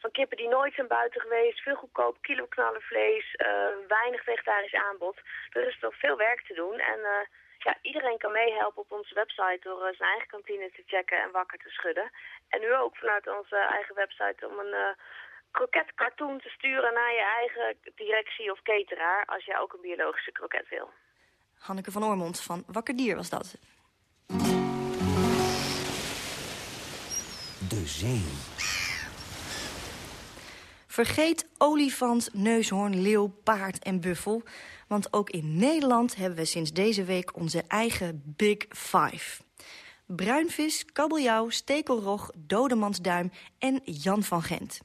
van kippen die nooit zijn buiten geweest. Veel goedkoop kiloknallenvlees, uh, weinig vegetarisch aanbod. Er is nog veel werk te doen en... Uh, ja, iedereen kan meehelpen op onze website door zijn eigen kantine te checken en wakker te schudden. En nu ook vanuit onze eigen website om een kroketcartoon te sturen naar je eigen directie of cateraar als jij ook een biologische kroket wil. Hanneke van Ormond van Wakker Dier was dat. De zee. Vergeet olifant, neushoorn, leeuw, paard en buffel. Want ook in Nederland hebben we sinds deze week onze eigen Big Five. Bruinvis, kabeljauw, stekelrog, dodemansduim en Jan van Gent.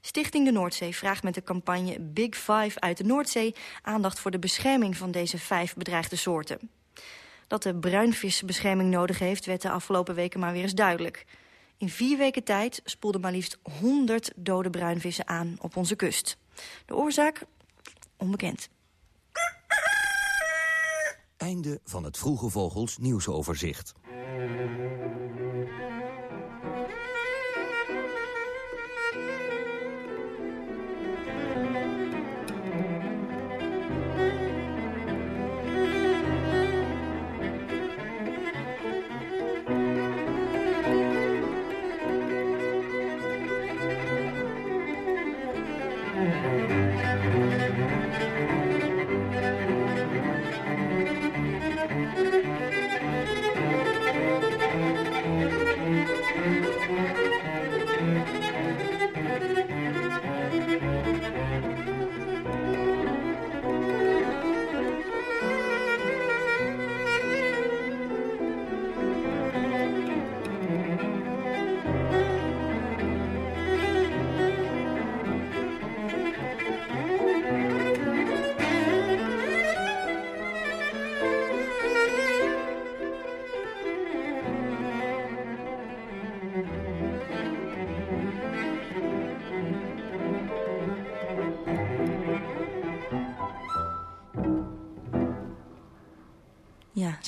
Stichting de Noordzee vraagt met de campagne Big Five uit de Noordzee... aandacht voor de bescherming van deze vijf bedreigde soorten. Dat de bruinvis bescherming nodig heeft, werd de afgelopen weken maar weer eens duidelijk. In vier weken tijd spoelden maar liefst 100 dode bruinvissen aan op onze kust. De oorzaak? Onbekend. Einde van het Vroege Vogels nieuwsoverzicht.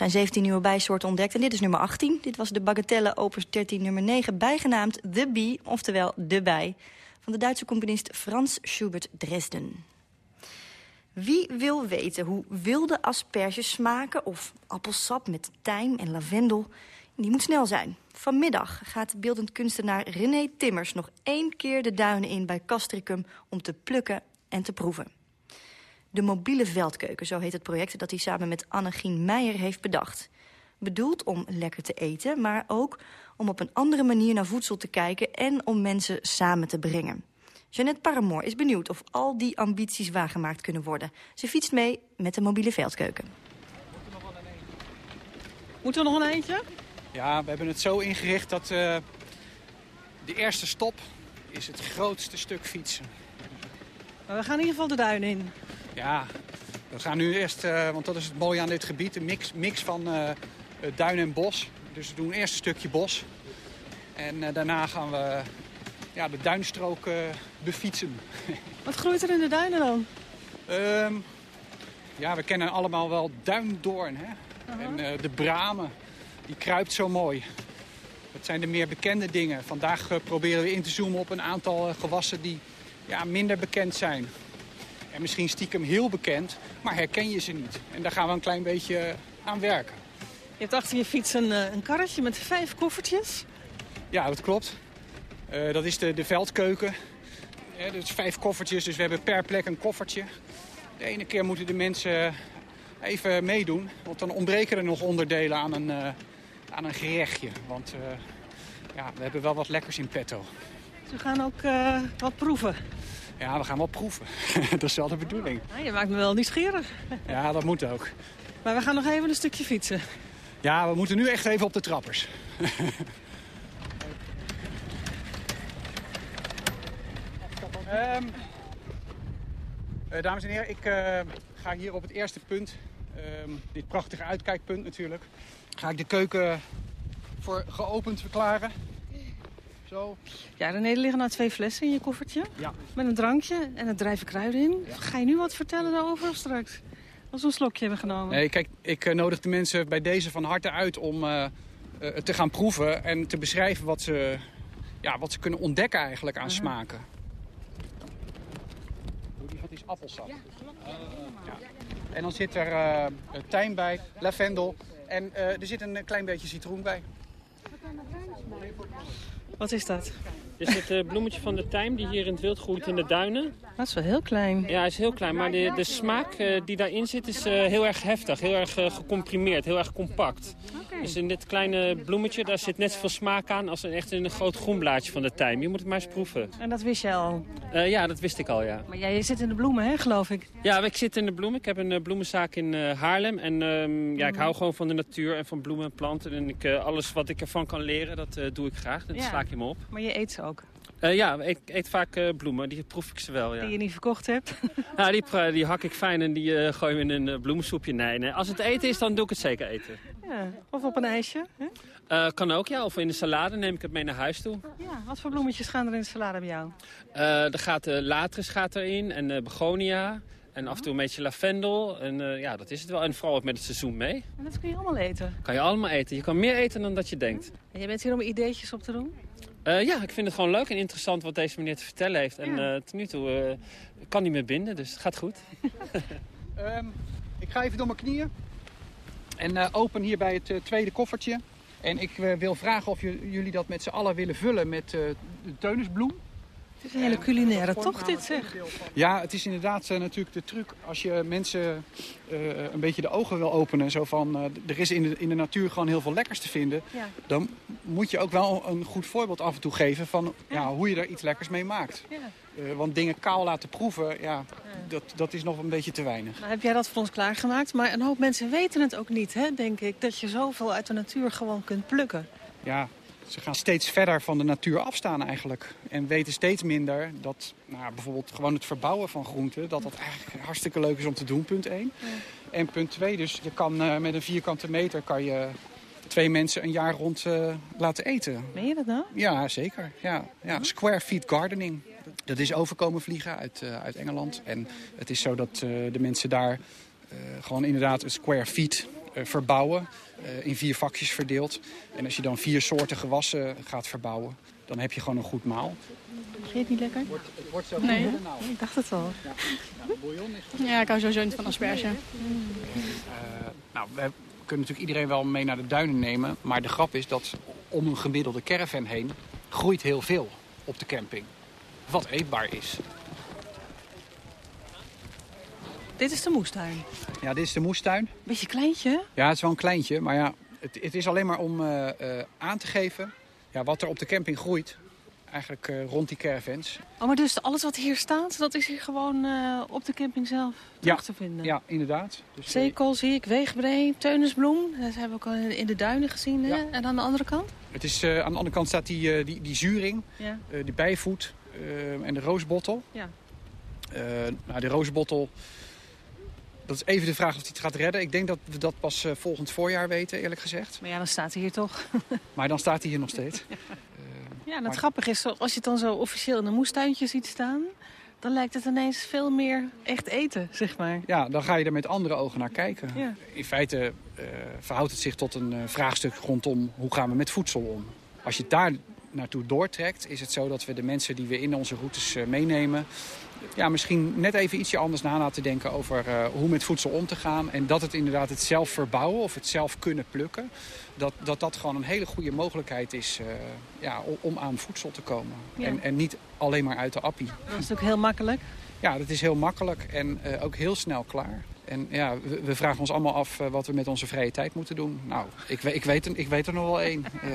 Zijn 17 nieuwe bijsoorten ontdekt en dit is nummer 18. Dit was de Bagatelle Opus 13 nummer 9, bijgenaamd The Bee, oftewel De Bij... van de Duitse componist Frans Schubert Dresden. Wie wil weten hoe wilde asperges smaken of appelsap met tijm en lavendel... die moet snel zijn. Vanmiddag gaat beeldend kunstenaar René Timmers nog één keer de duinen in bij Castricum... om te plukken en te proeven. De mobiele veldkeuken, zo heet het project dat hij samen met Annegien Meijer heeft bedacht. Bedoeld om lekker te eten, maar ook om op een andere manier naar voedsel te kijken... en om mensen samen te brengen. Jeannette Paramoor is benieuwd of al die ambities waargemaakt kunnen worden. Ze fietst mee met de mobiele veldkeuken. Moeten we nog een eentje? Ja, we hebben het zo ingericht dat uh, de eerste stop is het grootste stuk fietsen. Maar we gaan in ieder geval de duin in. Ja, we gaan nu eerst, uh, want dat is het mooie aan dit gebied, een mix, mix van uh, duin en bos. Dus we doen eerst een stukje bos. En daarna gaan we ja, de duinstrook befietsen. Wat groeit er in de duinen dan? Uh, ja, we kennen allemaal wel duindoorn. Hè? -huh. En de bramen, die kruipt zo mooi. Dat zijn de meer bekende dingen. Vandaag proberen we in te zoomen op een aantal gewassen die ja, minder bekend zijn. En misschien stiekem heel bekend, maar herken je ze niet. En daar gaan we een klein beetje aan werken. Je hebt achter je fiets een, een karretje met vijf koffertjes. Ja, dat klopt. Uh, dat is de, de veldkeuken. Ja, dat is vijf koffertjes, dus we hebben per plek een koffertje. De ene keer moeten de mensen even meedoen. Want dan ontbreken er nog onderdelen aan een, uh, aan een gerechtje. Want uh, ja, we hebben wel wat lekkers in petto. Dus we gaan ook wat proeven. Ja, we gaan wel proeven. dat is wel de bedoeling. Ja, je maakt me wel nieuwsgierig. ja, dat moet ook. Maar we gaan nog even een stukje fietsen. Ja, we moeten nu echt even op de trappers. um, uh, dames en heren, ik uh, ga hier op het eerste punt, um, dit prachtige uitkijkpunt natuurlijk, ga ik de keuken voor geopend verklaren. Zo. Ja, René, er liggen nou twee flessen in je koffertje. Ja. Met een drankje en het drijven kruiden in. Ja. Ga je nu wat vertellen daarover of straks? Als we een slokje hebben genomen. Nee, kijk, ik uh, nodig de mensen bij deze van harte uit om uh, uh, te gaan proeven... en te beschrijven wat ze, ja, wat ze kunnen ontdekken eigenlijk aan -huh. smaken. Wat is appelsap? Ja, ja. En dan zit er tijm bij, lavendel en er zit een klein beetje citroen bij. Wat is dat? Dit is het uh, bloemetje van de tijm die hier in het wild groeit in de duinen. Dat is wel heel klein. Ja, is heel klein. Maar de, de smaak uh, die daarin zit is uh, heel erg heftig. Heel erg gecomprimeerd. Heel erg compact. Dus in dit kleine bloemetje daar zit net zoveel smaak aan als in echt in een groot groenblaadje van de tijm. Je moet het maar eens proeven. En dat wist je al? ja, dat wist ik al, ja. Maar jij zit in de bloemen, hè, geloof ik? Ja, ik zit in de bloemen. Ik heb een bloemenzaak in Haarlem. En um, ja, ik hou gewoon van de natuur en van bloemen en planten. En ik, alles wat ik ervan kan leren, dat doe ik graag. Dat ja. sla ik in me op. Maar je eet ze ook? Uh, ja, ik eet vaak uh, bloemen. Die proef ik ze wel, ja. Die je niet verkocht hebt? ja, die, die hak ik fijn en die uh, gooi je in een bloemensoepje. Nee, nee, als het eten is, dan doe ik het zeker eten. Of op een ijsje? Hè? kan ook, ja. Of in de salade neem ik het mee naar huis toe. Ja, wat voor bloemetjes gaan er in de salade bij jou? er gaat latris gaat erin en begonia. En af en toe een beetje lavendel. En eh, ja, dat is het wel. En vooral ook met het seizoen mee. En dat kun je allemaal eten. Kan je allemaal eten. Je kan meer eten dan dat je denkt. En jij bent hier om ideetjes op te doen? Uh, ja, ik vind het gewoon leuk en interessant wat deze meneer te vertellen heeft. En uh, tot nu toe uh, kan hij me binden, dus het gaat goed. um, ik ga even door mijn knieën. En open hier bij het tweede koffertje. En ik wil vragen of jullie dat met z'n allen willen vullen met de teunisbloem. Het is een hele culinaire tocht dit zeg. Ja, het is inderdaad uh, natuurlijk de truc als je mensen uh, een beetje de ogen wil openen. Zo van, uh, er is in de, in de natuur gewoon heel veel lekkers te vinden. Ja. Dan moet je ook wel een goed voorbeeld af en toe geven van ja. ja hoe je daar iets lekkers mee maakt. Ja. want dingen kaal laten proeven, ja, Dat, dat is nog een beetje te weinig. Nou, heb jij dat voor ons klaargemaakt? Maar een hoop mensen weten het ook niet, hè, denk ik. Dat je zoveel uit de natuur gewoon kunt plukken. Ja, ze gaan steeds verder van de natuur afstaan eigenlijk. En weten steeds minder dat nou, bijvoorbeeld gewoon het verbouwen van groenten... dat dat eigenlijk hartstikke leuk is om te doen, punt 1. Ja. En punt 2, dus je kan uh, met een vierkante meter... kan je twee mensen een jaar rond uh, laten eten. Meen je dat nou? Ja, zeker. Ja, ja. Square feet gardening. Dat is overkomen vliegen uit, uh, uit Engeland. En het is zo dat de mensen daar gewoon inderdaad een square feet verbouwen in vier vakjes verdeeld. En als je dan vier soorten gewassen gaat verbouwen, dan heb je gewoon een goed maal. Het niet lekker? Het wordt, het wordt zo nee, nou. ik dacht het al. Ja, ja, bouillon is ja ik hou sowieso niet van asperge. Uh, nou, we kunnen natuurlijk iedereen wel mee naar de duinen nemen. Maar de grap is dat om een gemiddelde caravan heen groeit heel veel op de camping. Wat eetbaar is. Dit is de moestuin? Ja, dit is de moestuin. Beetje kleintje? Ja, het is wel een kleintje. Maar ja, het, het is alleen maar om uh, uh, aan te geven ja, wat er op de camping groeit. Eigenlijk uh, rond die caravans. Oh, maar dus alles wat hier staat, dat is hier gewoon op de camping zelf terug ja, te vinden? Ja, inderdaad. Dus, Zeekool zie ik, weegbree, teunisbloem. Dat hebben we ook al in de duinen gezien. Hè? Ja. En aan de andere kant? Het is, aan de andere kant staat die, die, die zuring, ja. die bijvoet en de roosbottel. Ja. nou, de roosbottel... Dat is even de vraag of hij het gaat redden. Ik denk dat we dat pas uh, volgend voorjaar weten, eerlijk gezegd. Maar ja, dan staat hij hier toch. maar dan staat hij hier nog steeds. Ja, ja en het maar... grappige is, als je het dan zo officieel in een moestuintje ziet staan... dan lijkt het ineens veel meer echt eten, zeg maar. Ja, dan ga je er met andere ogen naar kijken. Ja. In feite uh, verhoudt het zich tot een vraagstuk rondom hoe gaan we met voedsel om. Als je daar naartoe doortrekt, is het zo dat we de mensen die we in onze routes meenemen ja, misschien net even ietsje anders na laten denken over uh, hoe met voedsel om te gaan. En dat het inderdaad het zelf verbouwen of het zelf kunnen plukken. Dat dat, dat gewoon een hele goede mogelijkheid is uh, ja, om aan voedsel te komen. Ja. En, en niet alleen maar uit de appie. Dat is ook heel makkelijk. Ja, dat is heel makkelijk en uh, ook heel snel klaar. En ja, we, we, vragen ons allemaal af uh, wat we met onze vrije tijd moeten doen. Nou, ik, ik, weet, ik weet er nog wel één. Uh,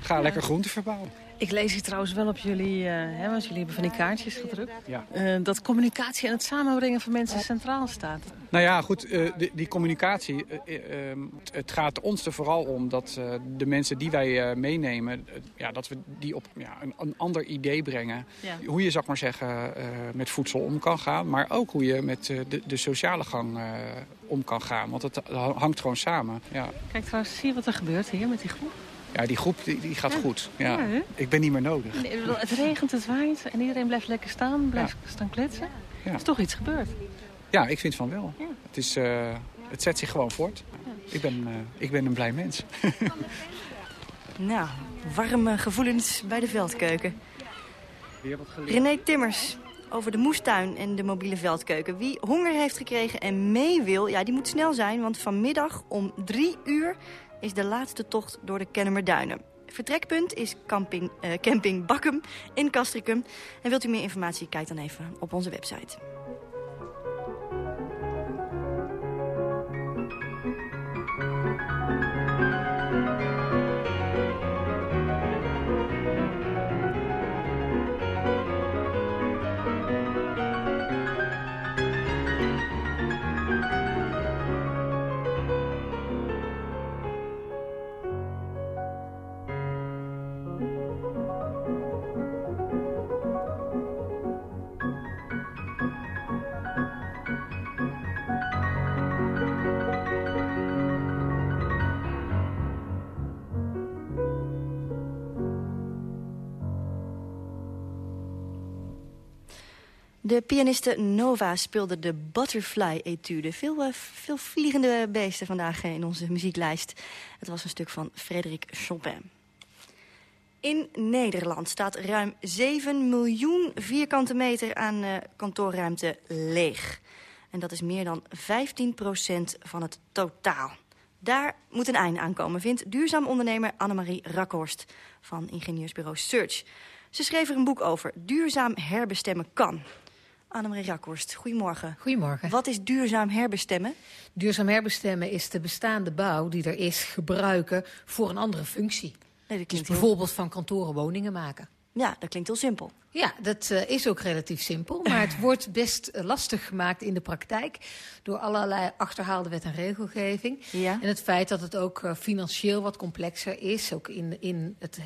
ga ja. lekker groenten verbouwen. Ik lees hier trouwens wel op jullie, uh, hè, want jullie hebben van die kaartjes gedrukt... Ja. Uh, dat communicatie en het samenbrengen van mensen centraal staat. Nou ja, goed, uh, die, die, communicatie, ehm, het gaat ons er vooral om dat de mensen die wij meenemen... ja, dat we die op ja, een, een ander idee brengen. Ja. Hoe je, ik maar zeggen, met voedsel om kan gaan. Maar ook hoe je met de, de sociale gang om kan gaan. Want het hangt gewoon samen. Ja. Kijk trouwens, zie je wat er gebeurt hier met die groep? Ja, die groep die, die gaat ja. goed. Ja. Ja, ik ben niet meer nodig. Nee, het regent, het waait en iedereen blijft lekker staan, blijft staan kletsen. Er is toch iets gebeurd. Ja, ik vind van wel. Het, is, uh, het zet zich gewoon voort. Ik, ben, uh, ik ben een blij mens. nou, warme gevoelens bij de veldkeuken. René Timmers over de moestuin en de mobiele veldkeuken. Wie honger heeft gekregen en mee wil, ja, die moet snel zijn. Want vanmiddag om drie uur is de laatste tocht door de Kennemerduinen. Vertrekpunt is camping, uh, camping in Castricum. En wilt u meer informatie, kijk dan even op onze website. De pianiste Nova speelde de Butterfly-etude. Veel, uh, veel vliegende beesten vandaag in onze muzieklijst. Het was een stuk van Frédéric Chopin. In Nederland staat ruim 7 miljoen vierkante meter aan uh, kantoorruimte leeg. En dat is meer dan 15% van het totaal. Daar moet een einde aan komen, vindt duurzaam ondernemer Annemarie Rakhorst van ingenieursbureau Search. Ze schreef er een boek over, Duurzaam herbestemmen kan. Annemarie Rakhorst, goedemorgen. Goedemorgen. Wat is duurzaam herbestemmen? Duurzaam herbestemmen is de bestaande bouw die er is gebruiken voor een andere functie. Nee, dus bijvoorbeeld van kantoren woningen maken. Ja, dat klinkt heel simpel. Ja, dat uh, is ook relatief simpel. Maar het wordt best uh, lastig gemaakt in de praktijk... door allerlei achterhaalde wet en regelgeving. Ja. En het feit dat het ook uh, financieel wat complexer is. Ook in, in het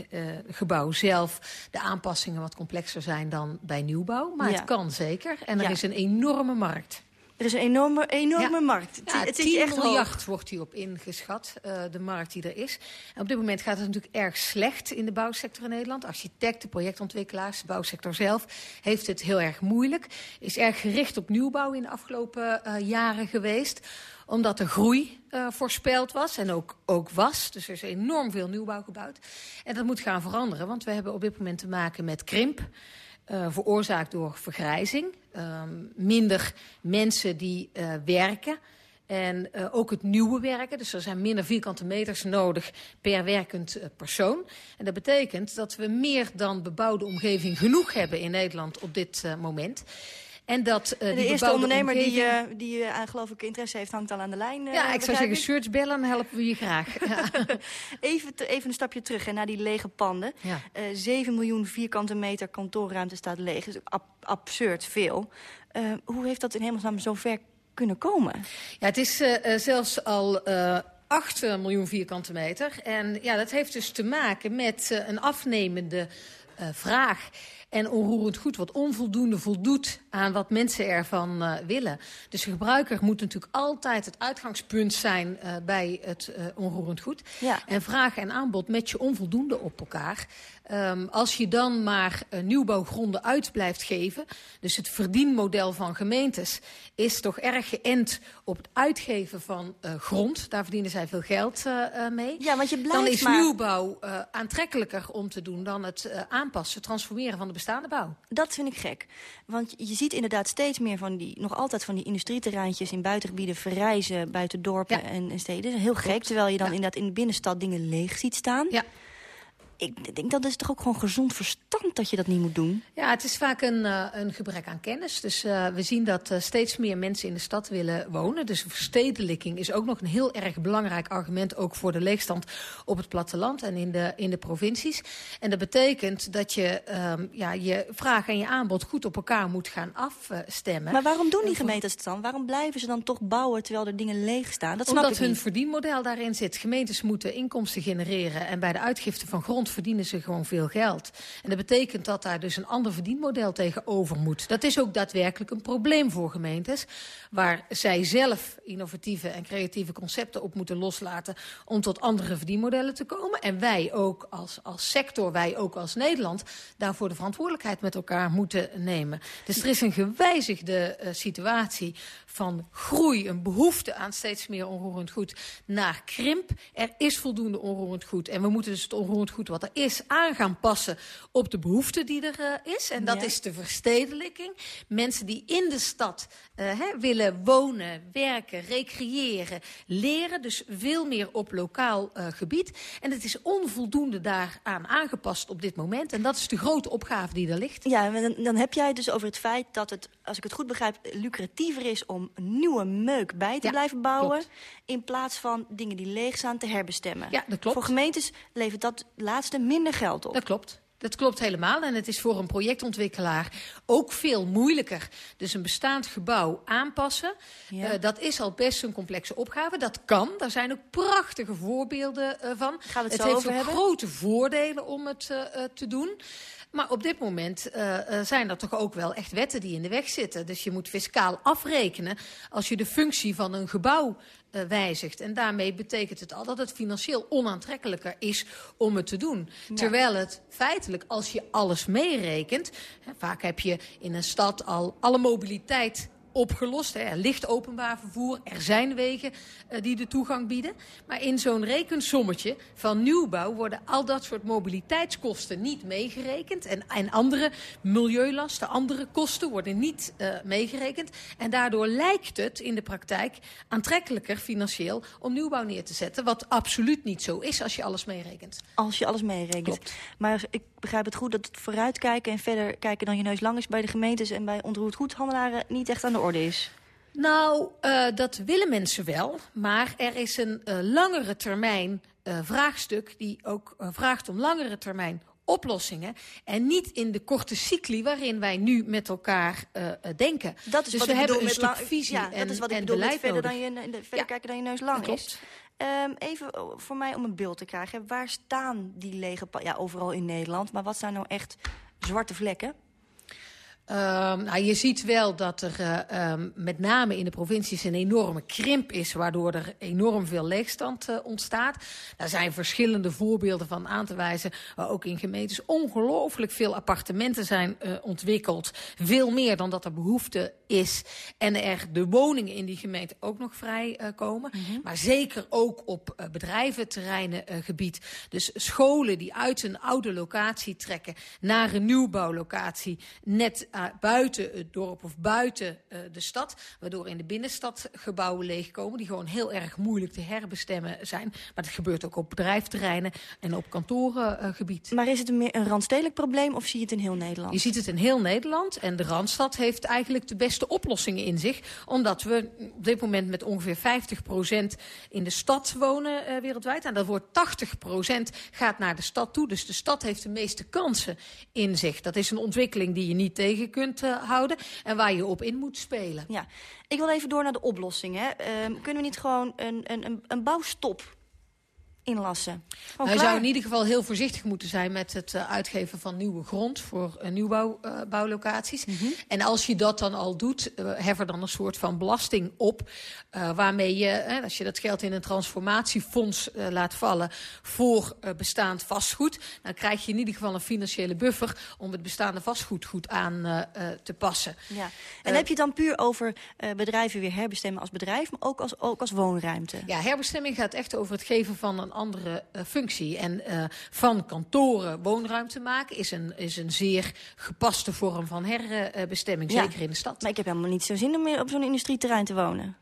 gebouw zelf de aanpassingen wat complexer zijn dan bij nieuwbouw. Maar Ja. het kan zeker. En er Ja. is een enorme markt. Er is een enorme, enorme Ja. markt. Ja, het 10 zit je echt miljard hoog. wordt hierop ingeschat, eh, de markt die er is. En op dit moment gaat het natuurlijk erg slecht in de bouwsector in Nederland. Architecten, projectontwikkelaars, de bouwsector zelf heeft het heel erg moeilijk. Is erg gericht op nieuwbouw in de afgelopen eh, jaren geweest omdat er groei eh, voorspeld was en ook, ook was. Dus er is enorm veel nieuwbouw gebouwd. En dat moet gaan veranderen, want we hebben op dit moment te maken met krimp. Eh, veroorzaakt door vergrijzing. Ehm, minder mensen die eh, werken. En eh, ook het nieuwe werken. Dus er zijn minder vierkante meters nodig per werkend persoon. En dat betekent dat we meer dan bebouwde omgeving genoeg hebben in Nederland op dit moment. En dat eh, de die eerste ondernemer die, omgeving- eh, die eh, geloof ik interesse heeft, hangt al aan de lijn. ja, ik zou zeggen, search bellen, helpen we je graag. Even, te- even een stapje terug hè, naar die lege panden. Ja. Eh 7 miljoen vierkante meter kantoorruimte staat leeg. Dat is ab- absurd veel. Hoe heeft dat in hemelsnaam zo ver kunnen komen? Ja, het is zelfs al eh 8 miljoen vierkante meter. En ja, dat heeft dus te maken met een afnemende vraag. En onroerend goed wat onvoldoende voldoet aan wat mensen ervan eh, willen. Dus de gebruiker moet natuurlijk altijd het uitgangspunt zijn eh, bij het eh, onroerend goed. Ja. En vraag en aanbod met je onvoldoende op elkaar. Ehm, als je dan maar eh, nieuwbouwgronden uit blijft geven... dus het verdienmodel van gemeentes is toch erg geënt op het uitgeven van eh, grond. Daar verdienen zij veel geld eh, mee. Ja, want je blijft dan is maar- nieuwbouw aantrekkelijker om te doen dan het aanpassen, transformeren van de bestaande bouw. Dat vind ik gek. Want je ziet inderdaad steeds meer van die, nog altijd van die industrieterreintjes in buitengebieden verrijzen buiten dorpen en, en steden. Dat is heel gek, terwijl je dan inderdaad in de binnenstad dingen leeg ziet staan. Ja. Ik denk dat is toch ook gewoon gezond verstand dat je dat niet moet doen. Ja, het is vaak een, eh, een gebrek aan kennis. Dus eh, we zien dat eh, steeds meer mensen in de stad willen wonen. Dus verstedelijking is ook nog een heel erg belangrijk argument... ook voor de leegstand op het platteland en in de, in de provincies. En dat betekent dat je ehm, ja, je vraag en je aanbod goed op elkaar moet gaan afstemmen. Maar waarom doen die gemeentes het dan? Waarom blijven ze dan toch bouwen terwijl er dingen leeg staan? Dat snap Omdat ik hun niet. verdienmodel daarin zit. Gemeentes moeten inkomsten genereren. En bij de uitgifte van grond verdienen ze gewoon veel geld. En dat betekent dat daar dus een ander verdienmodel tegenover moet. Dat is ook daadwerkelijk een probleem voor gemeentes. Waar zij zelf innovatieve en creatieve concepten op moeten loslaten... om tot andere verdienmodellen te komen. En wij ook als, als sector, wij ook als Nederland... daarvoor de verantwoordelijkheid met elkaar moeten nemen. Dus er is een gewijzigde eh, situatie van groei, een behoefte aan steeds meer onroerend goed, naar krimp. Er is voldoende onroerend goed. En we moeten dus het onroerend goed wat er is aan gaan passen op de behoefte die er eh, is. En dat Ja. is de verstedelijking. Mensen die in de stad eh, hè, willen wonen, werken, recreëren, leren. Dus veel meer op lokaal eh, gebied. En het is onvoldoende daaraan aangepast op dit moment. En dat is de grote opgave die er ligt. Ja, dan, dan heb jij het dus over het feit dat het, als ik het goed begrijp, lucratiever is om nieuwe meuk bij te Ja, blijven bouwen. klopt. In plaats van dingen die leeg staan te herbestemmen. Ja, dat klopt. Voor gemeentes levert dat laatste minder geld op. Dat klopt. Dat klopt helemaal. En het is voor een projectontwikkelaar ook veel moeilijker. Dus een bestaand gebouw aanpassen, Ja. eh, dat is al best een complexe opgave. Dat kan. Daar zijn ook prachtige voorbeelden eh, van. Gaan we het, heeft over ook hebben? grote voordelen om het eh, te doen. Maar op dit moment uh, zijn er toch ook wel echt wetten die in de weg zitten. Dus je moet fiscaal afrekenen als je de functie van een gebouw uh, wijzigt. En daarmee betekent het al dat het financieel onaantrekkelijker is om het te doen. Ja. Terwijl het feitelijk, als je alles meerekent... Hè, vaak heb je in een stad al alle mobiliteit opgelost. Hè. Er ligt openbaar vervoer, er zijn wegen uh, die de toegang bieden. Maar in zo'n rekensommetje van nieuwbouw worden al dat soort mobiliteitskosten niet meegerekend. En, en andere milieulasten, andere kosten worden niet uh, meegerekend. En daardoor lijkt het in de praktijk aantrekkelijker financieel om nieuwbouw neer te zetten. Wat absoluut niet zo is als je alles meerekent. Als je alles meerekent. Klopt. Maar ik begrijp het goed dat het vooruitkijken en verder kijken dan je neus lang is bij de gemeentes en bij onroerend goedhandelaren niet echt aan de orde is? Nou, uh, dat willen mensen wel. Maar er is een uh, langere termijn uh, vraagstuk die ook vraagt om langere termijn oplossingen. En niet in de korte cycli waarin wij nu met elkaar denken. Dat is dus wat we ik hebben een met stuk visie ja, en, dat is wat ik bedoel met verder, dan je, verder ja. kijken dan je neus lang is. Um, even voor mij om een beeld te krijgen. Waar staan die lege... Ja, overal in Nederland. Maar wat zijn nou echt zwarte vlekken? Uh, nou, je ziet wel dat er uh, um, met name in de provincies een enorme krimp is... waardoor er enorm veel leegstand uh, ontstaat. Daar zijn verschillende voorbeelden van aan te wijzen... ook in gemeentes ongelooflijk veel appartementen zijn uh, ontwikkeld. Veel meer dan dat er behoefte is. En er de woningen in die gemeente ook nog vrij komen. Mm -hmm. Maar zeker ook op bedrijventerreinen gebied. Dus scholen die uit een oude locatie trekken... naar een nieuwbouwlocatie, net buiten het dorp of buiten uh, de stad. Waardoor in de binnenstad gebouwen leegkomen die gewoon heel erg moeilijk te herbestemmen zijn. Maar dat gebeurt ook op bedrijfterreinen en op kantorengebied. Maar is het een meer een randstedelijk probleem of zie je het in heel Nederland? Je ziet het in heel Nederland en de Randstad heeft eigenlijk de beste oplossingen in zich. Omdat we op dit moment met ongeveer 50% in de stad wonen uh, wereldwijd. En dat wordt 80% gaat naar de stad toe. Dus de stad heeft de meeste kansen in zich. Dat is een ontwikkeling die je niet tegen kunt uh, houden en waar je op in moet spelen. Ja, ik wil even door naar de oplossingen. Uh, kunnen we niet gewoon een, een, een bouwstop inlassen? Hij zou in ieder geval heel voorzichtig moeten zijn met het uh, uitgeven van nieuwe grond voor uh, nieuwbouwlocaties. Uh, mm -hmm. En als je dat dan al doet, uh, hef er dan een soort van belasting op. Uh, waarmee je, als je dat geld in een transformatiefonds laat vallen voor bestaand vastgoed, dan krijg je in ieder geval een financiële buffer om het bestaande vastgoed goed aan te passen. Ja. En heb je het dan puur over bedrijven weer herbestemmen als bedrijf, maar ook als, ook als woonruimte? Ja, herbestemming gaat echt over het geven van een andere uh, functie. En uh, van kantoren woonruimte maken is een, is een zeer gepaste vorm van herbestemming, ja. zeker in de stad. Maar ik heb helemaal niet zo zin om meer op zo'n industrieterrein te wonen.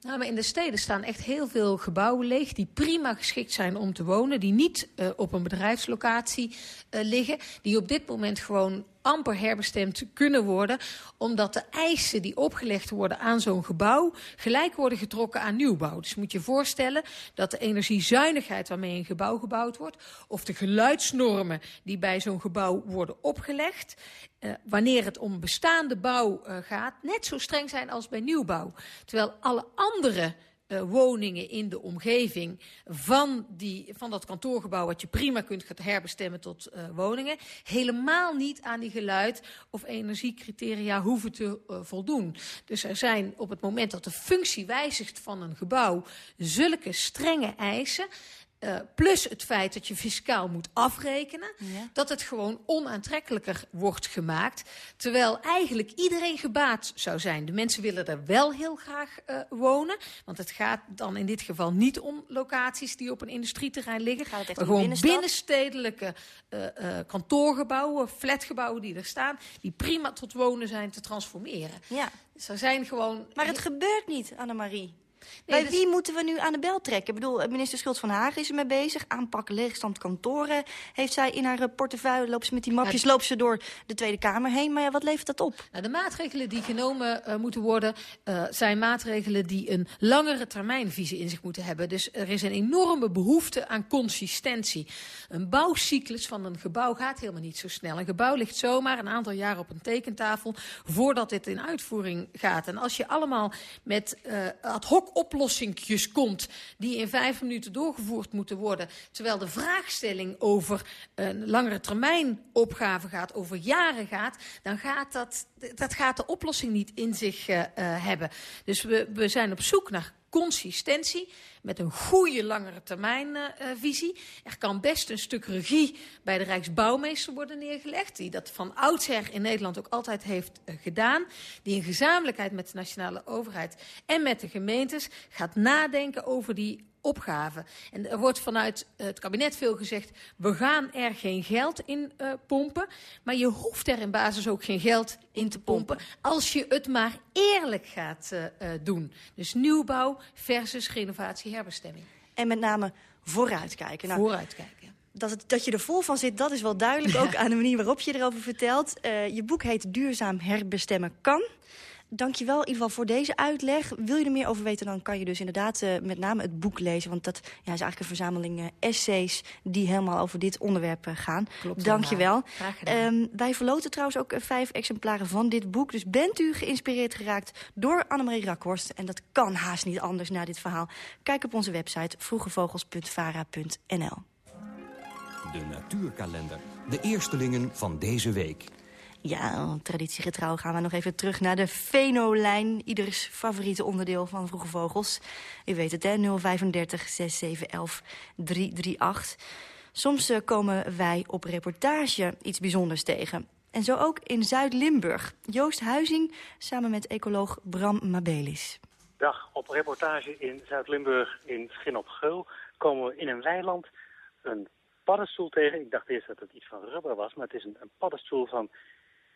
Nou, maar in de steden staan echt heel veel gebouwen leeg die prima geschikt zijn om te wonen. Die niet uh, op een bedrijfslocatie uh, liggen. Die op dit moment gewoon amper herbestemd kunnen worden. Omdat de eisen die opgelegd worden aan zo'n gebouw gelijk worden getrokken aan nieuwbouw. Dus moet je voorstellen dat de energiezuinigheid waarmee een gebouw gebouwd wordt. Of de geluidsnormen die bij zo'n gebouw worden opgelegd. Uh, wanneer het om bestaande bouw uh, gaat, net zo streng zijn als bij nieuwbouw. Terwijl alle andere uh, woningen in de omgeving van, die, van dat kantoorgebouw... wat je prima kunt herbestemmen tot uh, woningen... helemaal niet aan die geluid- of energiecriteria hoeven te uh, voldoen. Dus er zijn op het moment dat de functie wijzigt van een gebouw... zulke strenge eisen... Uh, plus het feit dat je fiscaal moet afrekenen, ja. dat het gewoon onaantrekkelijker wordt gemaakt. Terwijl eigenlijk iedereen gebaat zou zijn. De mensen willen er wel heel graag uh, wonen. Want het gaat dan in dit geval niet om locaties die op een industrieterrein liggen. Gaat het echt maar gewoon binnenstad? binnenstedelijke uh, kantoorgebouwen, flatgebouwen die er staan. Die prima tot wonen zijn te transformeren. Ja. Dus er zijn gewoon... Maar het gebeurt niet, Annemarie. Nee, Bij wie dus... moeten we nu aan de bel trekken? Ik bedoel, minister Schultz van Hagen is ermee bezig. Aanpakken leegstand kantoren. Heeft zij in haar portefeuille, loopt ze met die mapjes, loopt ze door de Tweede Kamer heen. Maar ja, wat levert dat op? Nou, de maatregelen die genomen uh, moeten worden, uh, zijn maatregelen die een langere termijnvisie in zich moeten hebben. Dus er is een enorme behoefte aan consistentie. Een bouwcyclus van een gebouw gaat helemaal niet zo snel. Een gebouw ligt zomaar een aantal jaar op een tekentafel voordat dit in uitvoering gaat. En als je allemaal met uh, ad hoc oplossingjes komt... die in vijf minuten doorgevoerd moeten worden... terwijl de vraagstelling over een langere termijn opgave gaat... over jaren gaat, dan gaat dat, dat gaat de oplossing niet in zich uh, uh, hebben. Dus we, we zijn op zoek naar consistentie met een goede langere termijn uh, visie. Er kan best een stuk regie bij de Rijksbouwmeester worden neergelegd... die dat van oudsher in Nederland ook altijd heeft uh, gedaan. Die in gezamenlijkheid met de nationale overheid en met de gemeentes... gaat nadenken over die opgave. En er wordt vanuit het kabinet veel gezegd... we gaan er geen geld in uh, pompen. Maar je hoeft er in basis ook geen geld in te pompen... als je het maar eerlijk gaat uh, uh, doen. Dus nieuwbouw versus renovatie herbestemming. En met name vooruitkijken. Nou, vooruitkijken. Dat, het, dat je er vol van zit, dat is wel duidelijk. Ook aan de manier waarop je erover vertelt. Uh, je boek heet Duurzaam herbestemmen kan. Dankjewel in ieder geval voor deze uitleg. Wil je er meer over weten, dan kan je dus inderdaad uh, met name het boek lezen. Want dat ja, is eigenlijk een verzameling uh, essays die helemaal over dit onderwerp uh, gaan. Klopt, Dankjewel. Um, wij verloten trouwens ook vijf exemplaren van dit boek. Dus bent u geïnspireerd geraakt door Annemarie Rakhorst... en dat kan haast niet anders na dit verhaal. Kijk op onze website vroegevogels.vara.nl. De natuurkalender. De eerstelingen van deze week. Ja, traditiegetrouw gaan we nog even terug naar de Venolijn. Ieders favoriete onderdeel van Vroege Vogels. U weet het, hè? 035 6711 338. Soms uh, komen wij op reportage iets bijzonders tegen. En zo ook in Zuid-Limburg. Joost Huizing samen met ecoloog Bram Mabelis. Dag, op reportage in Zuid-Limburg in Schin op Geul... komen we in een weiland een paddenstoel tegen. Ik dacht eerst dat het iets van rubber was, maar het is een paddenstoel van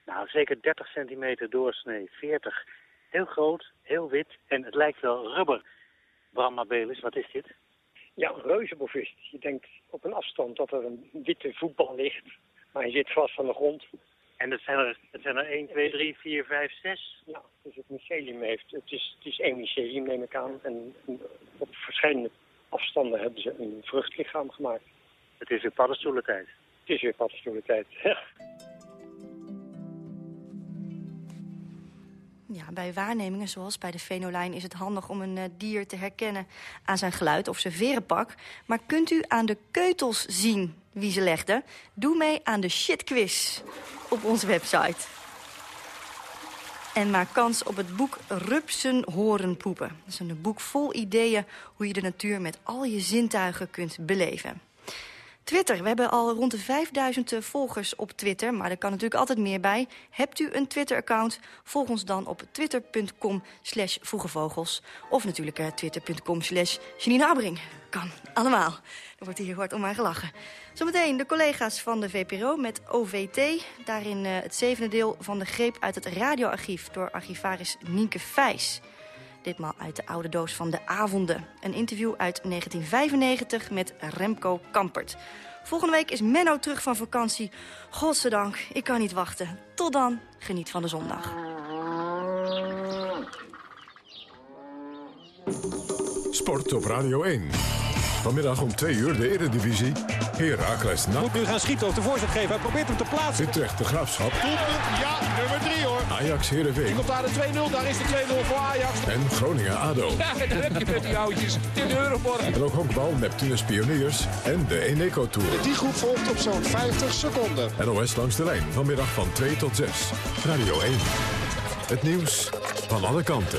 nou, zeker 30 centimeter doorsnee, 40. Heel groot, heel wit en het lijkt wel rubber. Bram Mabelis, wat is dit? Ja, een reuzenbovist. Je denkt op een afstand dat er een witte voetbal ligt, maar hij zit vast van de grond. En dat zijn er, dat zijn er 1, 2, 3, 4, 5, 6? Ja, dus het mycelium heeft, het is, het is één mycelium neem ik aan. En op verschillende afstanden hebben ze een vruchtlichaam gemaakt. Het is weer paddenstoelentijd. Het is weer paddenstoelentijd, ja. Ja, bij waarnemingen zoals bij de fenolijn is het handig om een uh, dier te herkennen aan zijn geluid of zijn verenpak. Maar kunt u aan de keutels zien wie ze legde? Doe mee aan de shitquiz op onze website. En maak kans op het boek Rupsen horen poepen. Dat is een boek vol ideeën hoe je de natuur met al je zintuigen kunt beleven. Twitter. We hebben al rond de 5000 volgers op Twitter. Maar er kan natuurlijk altijd meer bij. Hebt u een Twitter-account? Volg ons dan op twitter.com slash. Of natuurlijk uh, twitter.com slash Janine. Kan, allemaal. Er wordt hier gehoord om mij gelachen. Zometeen de collega's van de VPRO met OVT. Daarin uh, het zevende deel van de greep uit het radioarchief... door archivaris Nienke Vijs. Ditmaal uit de oude doos van de avonden. Een interview uit 1995 met Remco Kampert. Volgende week is Menno terug van vakantie. Godzijdank, ik kan niet wachten. Tot dan, geniet van de zondag. Sport op Radio 1. Vanmiddag om 2 uur de Eredivisie. Heracles NAC. Moet nu gaan schieten of de voorzet geven. Hij probeert hem te plaatsen. Utrecht de Graafschap. Doelpunt, ja, nummer 3 hoor. Ajax Heerenveen. komt daar de 2-0. Daar is de 2-0 voor Ajax. En Groningen ADO. Ja, daar heb je met die oudjes in de Euroborg. En ook honkbal Neptunus Pioniers en de Eneco Tour. Die groep volgt op zo'n 50 seconden. NOS langs de lijn. Vanmiddag van 2 tot 6. Radio 1. Het nieuws van alle kanten.